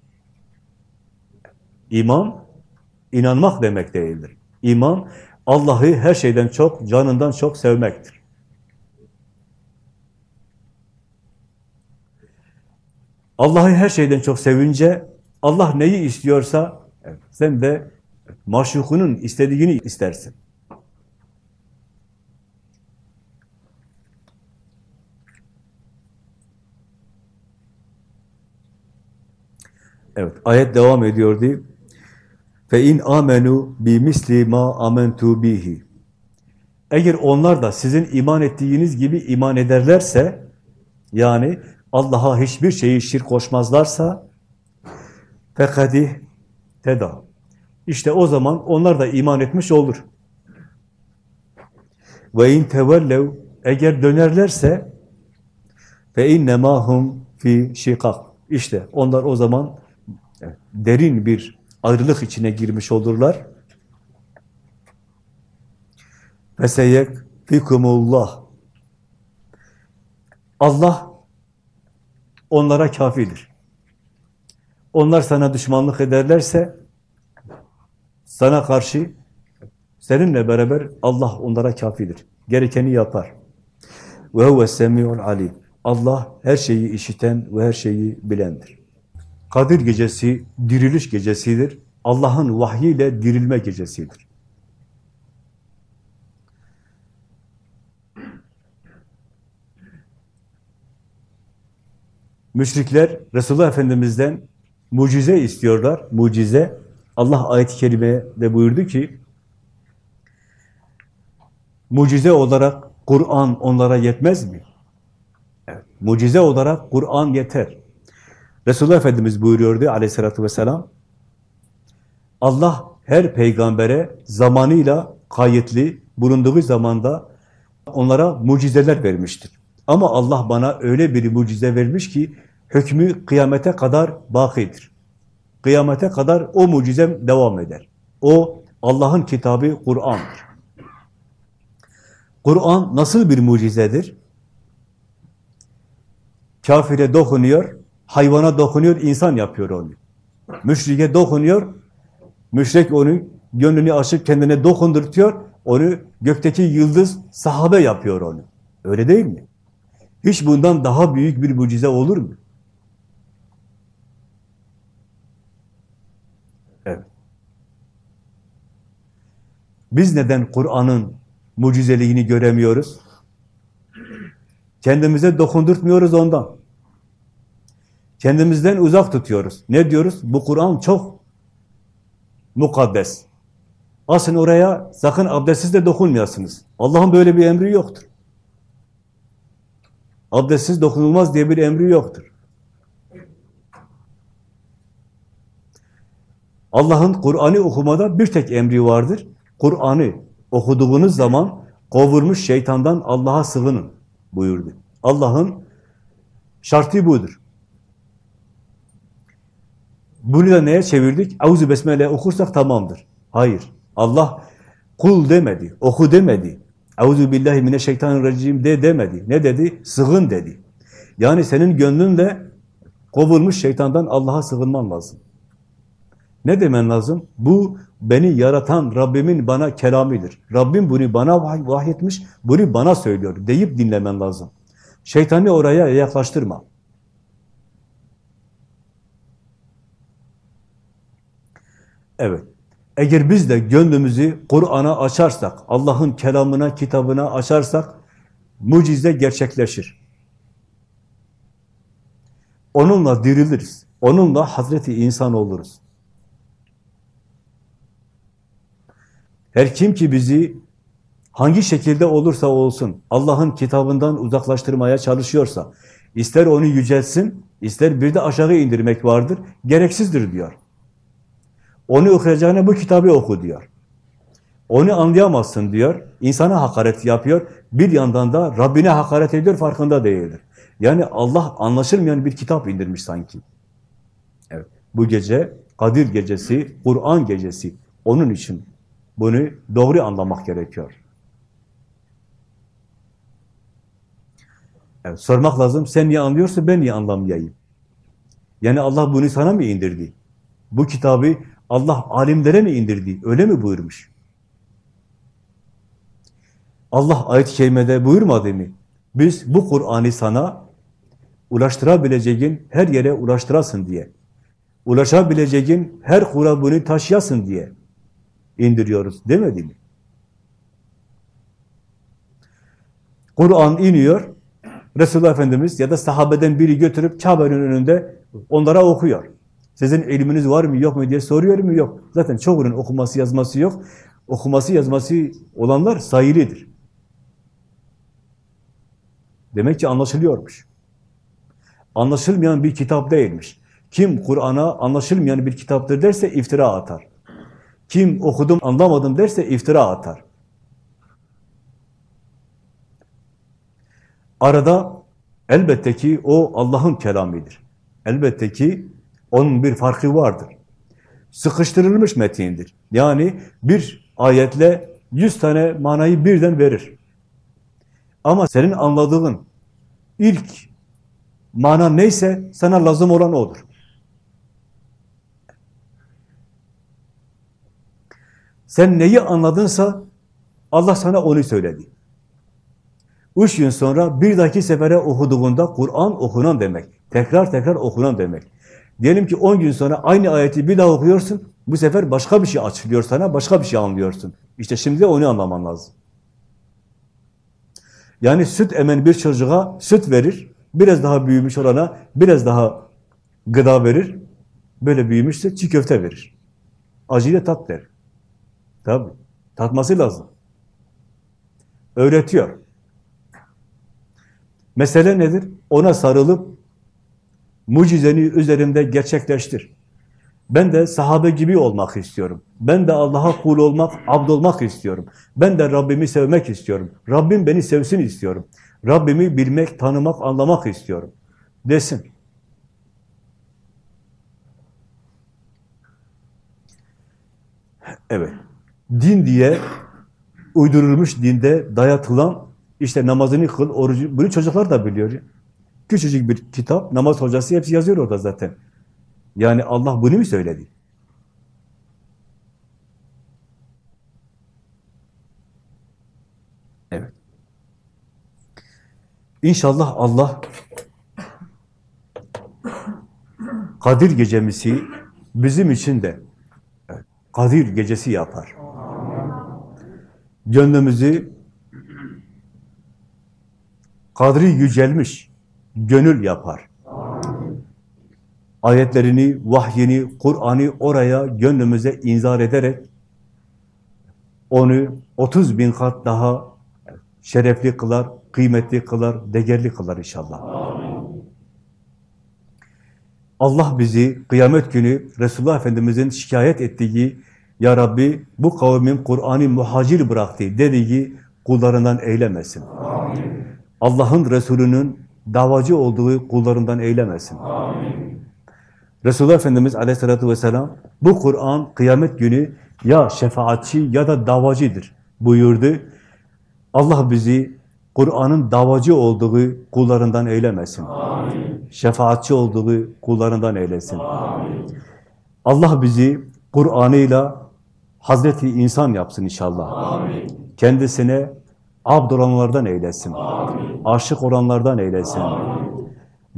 İman, inanmak demek değildir. İman, Allah'ı her şeyden çok, canından çok sevmektir. Allah'ı her şeyden çok sevince, Allah neyi istiyorsa, sen de maşukunun istediğini istersin. Evet, ayet devam ediyordu. Fe in amenu bi misli ma amentu bihi. Eğer onlar da sizin iman ettiğiniz gibi iman ederlerse, yani Allah'a hiçbir şeyi şirk koşmazlarsa, fekadih teda. İşte o zaman onlar da iman etmiş olur. Ve in tevellev eğer dönerlerse fe innemahum fi şikak. İşte onlar o zaman derin bir ayrılık içine girmiş olurlar. Feseyek fikumullah. Allah onlara kafidir. Onlar sana düşmanlık ederlerse sana karşı seninle beraber Allah onlara kafidir. Gerekeni yapar. Ve huve semi'un alim. Allah her şeyi işiten ve her şeyi bilendir. Kadir gecesi diriliş gecesidir. Allah'ın vahyiyle dirilme gecesidir. Müşrikler Resulullah Efendimiz'den mucize istiyorlar, mucize. Allah ayet-i kerimede buyurdu ki, mucize olarak Kur'an onlara yetmez mi? Evet, mucize olarak Kur'an yeter. Resulullah Efendimiz buyuruyordu aleyhissalatü vesselam, Allah her peygambere zamanıyla kayıtlı, bulunduğu zamanda onlara mucizeler vermiştir. Ama Allah bana öyle bir mucize vermiş ki, hükmü kıyamete kadar bakidir. Kıyamete kadar o mucizem devam eder. O Allah'ın kitabı Kur'an'dır. Kur'an nasıl bir mucizedir? Kafire dokunuyor, hayvana dokunuyor, insan yapıyor onu. Müşrike dokunuyor, müşrik onu gönlünü açıp kendine dokundurtuyor, onu gökteki yıldız sahabe yapıyor onu. Öyle değil mi? Hiç bundan daha büyük bir mucize olur mu? Evet. Biz neden Kur'an'ın mucizeliğini göremiyoruz? Kendimize dokundurtmuyoruz ondan. Kendimizden uzak tutuyoruz. Ne diyoruz? Bu Kur'an çok mukaddes. Asın oraya sakın abdestsiz de dokunmayasınız. Allah'ın böyle bir emri yoktur. Abdestsiz dokunulmaz diye bir emri yoktur. Allah'ın Kur'an'ı okumada bir tek emri vardır. Kur'an'ı okuduğunuz zaman kovurmuş şeytandan Allah'a sığının buyurdu. Allah'ın şartı budur. Bunu da neye çevirdik? Auzu Besmele okursak tamamdır. Hayır. Allah kul demedi, oku demedi. Euzu billahi mineşşeytanirracim de demedi. Ne dedi? Sığın dedi. Yani senin gönlünle kovulmuş şeytandan Allah'a sığınman lazım. Ne demen lazım? Bu beni yaratan Rabbimin bana kelamidir. Rabbim bunu bana vahy vahyetmiş, bunu bana söylüyor deyip dinlemen lazım. Şeytanı oraya yaklaştırma. Evet. Eğer biz de gönlümüzü Kur'an'a açarsak, Allah'ın kelamına, kitabına açarsak, mucize gerçekleşir. Onunla diriliriz. Onunla Hazreti insan oluruz. Her kim ki bizi hangi şekilde olursa olsun Allah'ın kitabından uzaklaştırmaya çalışıyorsa, ister onu yücelsin, ister bir de aşağı indirmek vardır, gereksizdir diyor. Onu okuyacağına bu kitabı oku diyor. Onu anlayamazsın diyor. İnsana hakaret yapıyor. Bir yandan da Rabbine hakaret ediyor farkında değildir. Yani Allah anlaşılmayan bir kitap indirmiş sanki. Evet. Bu gece Kadir gecesi, Kur'an gecesi. Onun için bunu doğru anlamak gerekiyor. Evet, sormak lazım. Sen niye anlıyorsun, ben niye anlamayayım? Yani Allah bunu sana mı indirdi? Bu kitabı Allah alimlere mi indirdi? Öyle mi buyurmuş? Allah ayet-i kerimede buyurmadı mı? Biz bu Kur'an'ı sana ulaştırabileceğin her yere ulaştırasın diye. Ulaşabileceğin her kura bunu taşıyasın diye indiriyoruz demedi mi? Kur'an iniyor, Resulullah Efendimiz ya da sahabeden biri götürüp Kabe'nin önünde onlara okuyor. Sizin ilminiz var mı yok mu diye soruyor mu? Yok. Zaten çoğunun okuması yazması yok. Okuması yazması olanlar sayılıdır. Demek ki anlaşılıyormuş. Anlaşılmayan bir kitap değilmiş. Kim Kur'an'a anlaşılmayan bir kitaptır derse iftira atar. Kim okudum anlamadım derse iftira atar. Arada elbette ki o Allah'ın kelamidir. Elbette ki onun bir farkı vardır. Sıkıştırılmış metindir. Yani bir ayetle yüz tane manayı birden verir. Ama senin anladığın ilk mana neyse sana lazım olan odur. Sen neyi anladınsa Allah sana onu söyledi. Üç gün sonra bir dahaki sefere okuduğunda Kur'an okunan demek. Tekrar tekrar okunan demek. Diyelim ki 10 gün sonra aynı ayeti bir daha okuyorsun, bu sefer başka bir şey açılıyor sana, başka bir şey anlıyorsun. İşte şimdi onu anlaman lazım. Yani süt emen bir çocuğa süt verir, Biraz daha büyümüş olana biraz daha gıda verir. Böyle büyümüşse çiğ köfte verir. Acıyla tat der. Tabii. Tatması lazım. Öğretiyor. Mesele nedir? Ona sarılıp mucizeni üzerimde gerçekleştir. Ben de sahabe gibi olmak istiyorum. Ben de Allah'a kul olmak, abd olmak istiyorum. Ben de Rabbimi sevmek istiyorum. Rabbim beni sevsin istiyorum. Rabbimi bilmek, tanımak, anlamak istiyorum. Desin. Evet. Din diye uydurulmuş dinde dayatılan işte namazını kıl, orucu, bunu çocuklar da biliyor. Küçücük bir kitap, namaz hocası hepsi yazıyor orada zaten. Yani Allah bunu mu söyledi? Evet. İnşallah Allah Kadir gecemizi bizim için de Kadir gecesi yapar. Gönlümüzü kadri yücelmiş gönül yapar. Ayetlerini, vahyini, Kur'an'ı oraya gönlümüze inzar ederek onu 30 bin kat daha şerefli kılar, kıymetli kılar, değerli kılar inşallah. Allah bizi kıyamet günü Resulullah Efendimiz'in şikayet ettiği Ya Rabbi bu kavmin Kur'an'ı muhacir bıraktı dediği kullarından eylemesin. Allah'ın Resulü'nün davacı olduğu kullarından eylemesin. Amin. Resulullah Efendimiz aleyhissalatü vesselam bu Kur'an kıyamet günü ya şefaatçi ya da davacıdır buyurdu. Allah bizi Kur'an'ın davacı olduğu kullarından eylemesin. Amin. Şefaatçi olduğu kullarından eylesin. Amin. Allah bizi Kur'an'ıyla Hazreti insan yapsın inşallah. Amin. Kendisine abd olanlardan eylesin. Amin. Aşık olanlardan eylesin. Amin.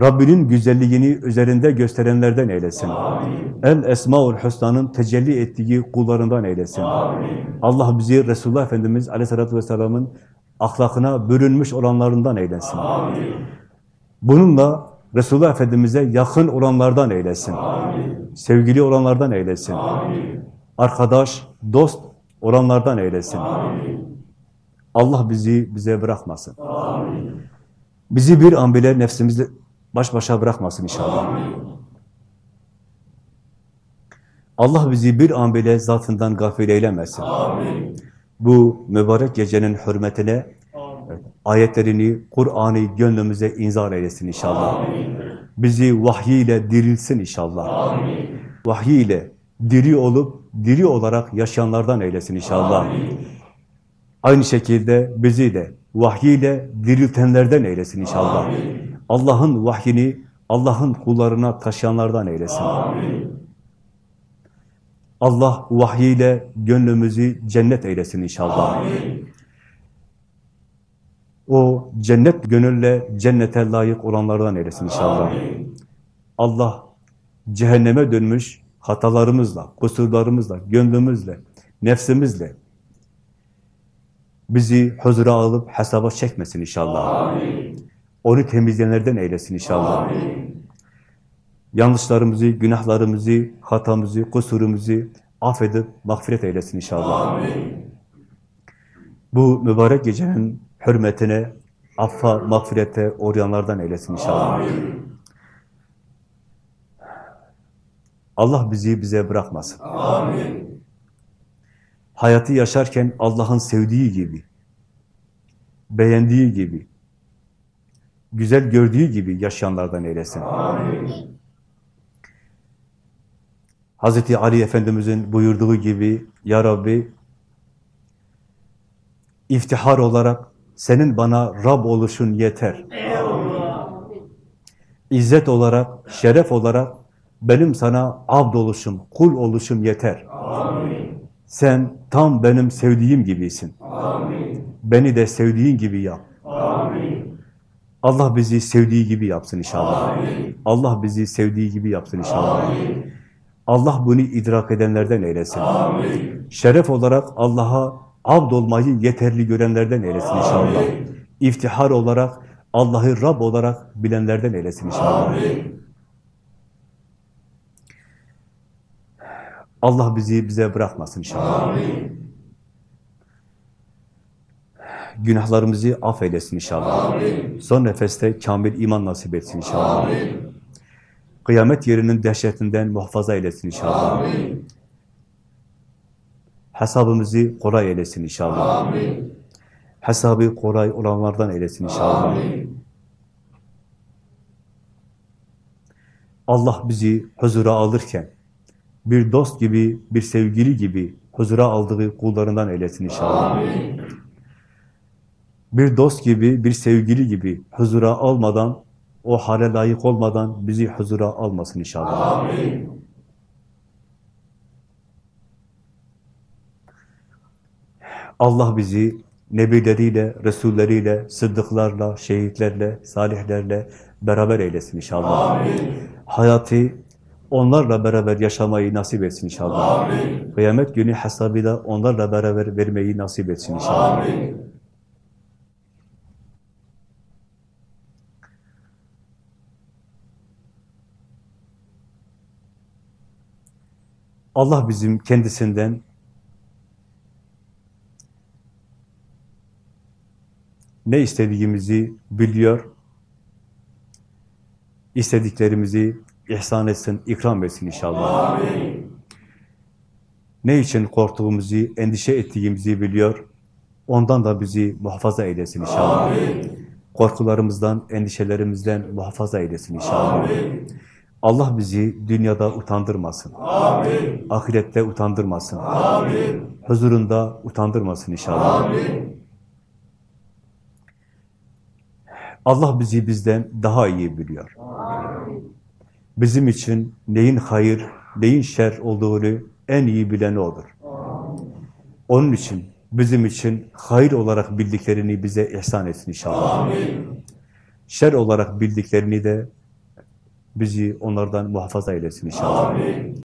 Rabbinin güzelliğini üzerinde gösterenlerden eylesin. Amin. El Esmaül Hüsna'nın tecelli ettiği kullarından eylesin. Amin. Allah bizi Resulullah Efendimiz Aleyhisselatü Vesselam'ın ahlakına bürünmüş olanlarından eylesin. Amin. Bununla Resulullah Efendimiz'e yakın olanlardan eylesin. Amin. Sevgili olanlardan eylesin. Amin. Arkadaş, dost olanlardan eylesin. Amin. Allah bizi bize bırakmasın. Amin. Bizi bir an bile nefsimizle baş başa bırakmasın inşallah. Amin. Allah bizi bir an bile zatından gafil eylemesin. Amin. Bu mübarek gecenin hürmetine Amin. ayetlerini, Kur'an'ı gönlümüze inzar eylesin inşallah. Amin. Bizi vahyiyle dirilsin inşallah. Amin. Vahyiyle diri olup, diri olarak yaşayanlardan eylesin inşallah. Amin. Aynı şekilde bizi de vahyiyle diriltenlerden eylesin inşallah. Allah'ın vahyini Allah'ın kullarına taşıyanlardan eylesin. Amin. Allah vahyiyle gönlümüzü cennet eylesin inşallah. Amin. O cennet gönülle cennete layık olanlardan eylesin inşallah. Amin. Allah cehenneme dönmüş hatalarımızla, kusurlarımızla, gönlümüzle, nefsimizle bizi huzura alıp hesaba çekmesin inşallah. Amin. Onu temizleyenlerden eylesin inşallah. Amin. Yanlışlarımızı, günahlarımızı, hatamızı, kusurumuzu affedip mağfiret eylesin inşallah. Amin. Bu mübarek gecenin hürmetine, affa, mağfirete uğrayanlardan eylesin inşallah. Amin. Allah bizi bize bırakmasın. Amin. Hayatı yaşarken Allah'ın sevdiği gibi, beğendiği gibi, güzel gördüğü gibi yaşayanlardan eylesin. Amin. Hazreti Ali Efendimiz'in buyurduğu gibi, Ya Rabbi, iftihar olarak senin bana Rab oluşun yeter. Eyvallah. İzzet olarak, şeref olarak benim sana abd oluşum, kul oluşum yeter. Amin. Sen tam benim sevdiğim gibisin. Amin. Beni de sevdiğin gibi yap. Amin. Allah bizi sevdiği gibi yapsın inşallah. Amin. Allah bizi sevdiği gibi yapsın inşallah. Amin. Allah bunu idrak edenlerden eylesin. Amin. Şeref olarak Allah'a abd olmayı yeterli görenlerden eylesin inşallah. Amin. İftihar olarak Allah'ı Rab olarak bilenlerden eylesin inşallah. Allah bizi bize bırakmasın inşallah. Günahlarımızı affeylesin inşallah. Son nefeste kamil iman nasip etsin inşallah. Kıyamet yerinin dehşetinden muhafaza eylesin inşallah. Hesabımızı kolay eylesin inşallah. Hesabı kolay olanlardan eylesin inşallah. Allah bizi huzura alırken bir dost gibi, bir sevgili gibi huzura aldığı kullarından eylesin inşallah. Bir dost gibi, bir sevgili gibi huzura almadan, o hale layık olmadan bizi huzura almasın inşallah. Allah bizi nebileriyle, resulleriyle, sıddıklarla, şehitlerle, salihlerle beraber eylesin inşallah. Hayatı onlarla beraber yaşamayı nasip etsin inşallah. Kıyamet günü hesabı da onlarla beraber vermeyi nasip etsin inşallah. Allah bizim kendisinden ne istediğimizi biliyor, istediklerimizi ihsan etsin, ikram etsin inşallah. Ne için korktuğumuzu, endişe ettiğimizi biliyor, ondan da bizi muhafaza eylesin inşallah. Korkularımızdan, endişelerimizden muhafaza eylesin inşallah. Allah bizi dünyada utandırmasın. Ahirette utandırmasın. Huzurunda utandırmasın inşallah. Allah bizi bizden daha iyi biliyor. Bizim için neyin hayır, neyin şer olduğunu en iyi bilen O'dur. Onun için bizim için hayır olarak bildiklerini bize ihsan etsin inşallah. Şer olarak bildiklerini de bizi onlardan muhafaza eylesin inşallah.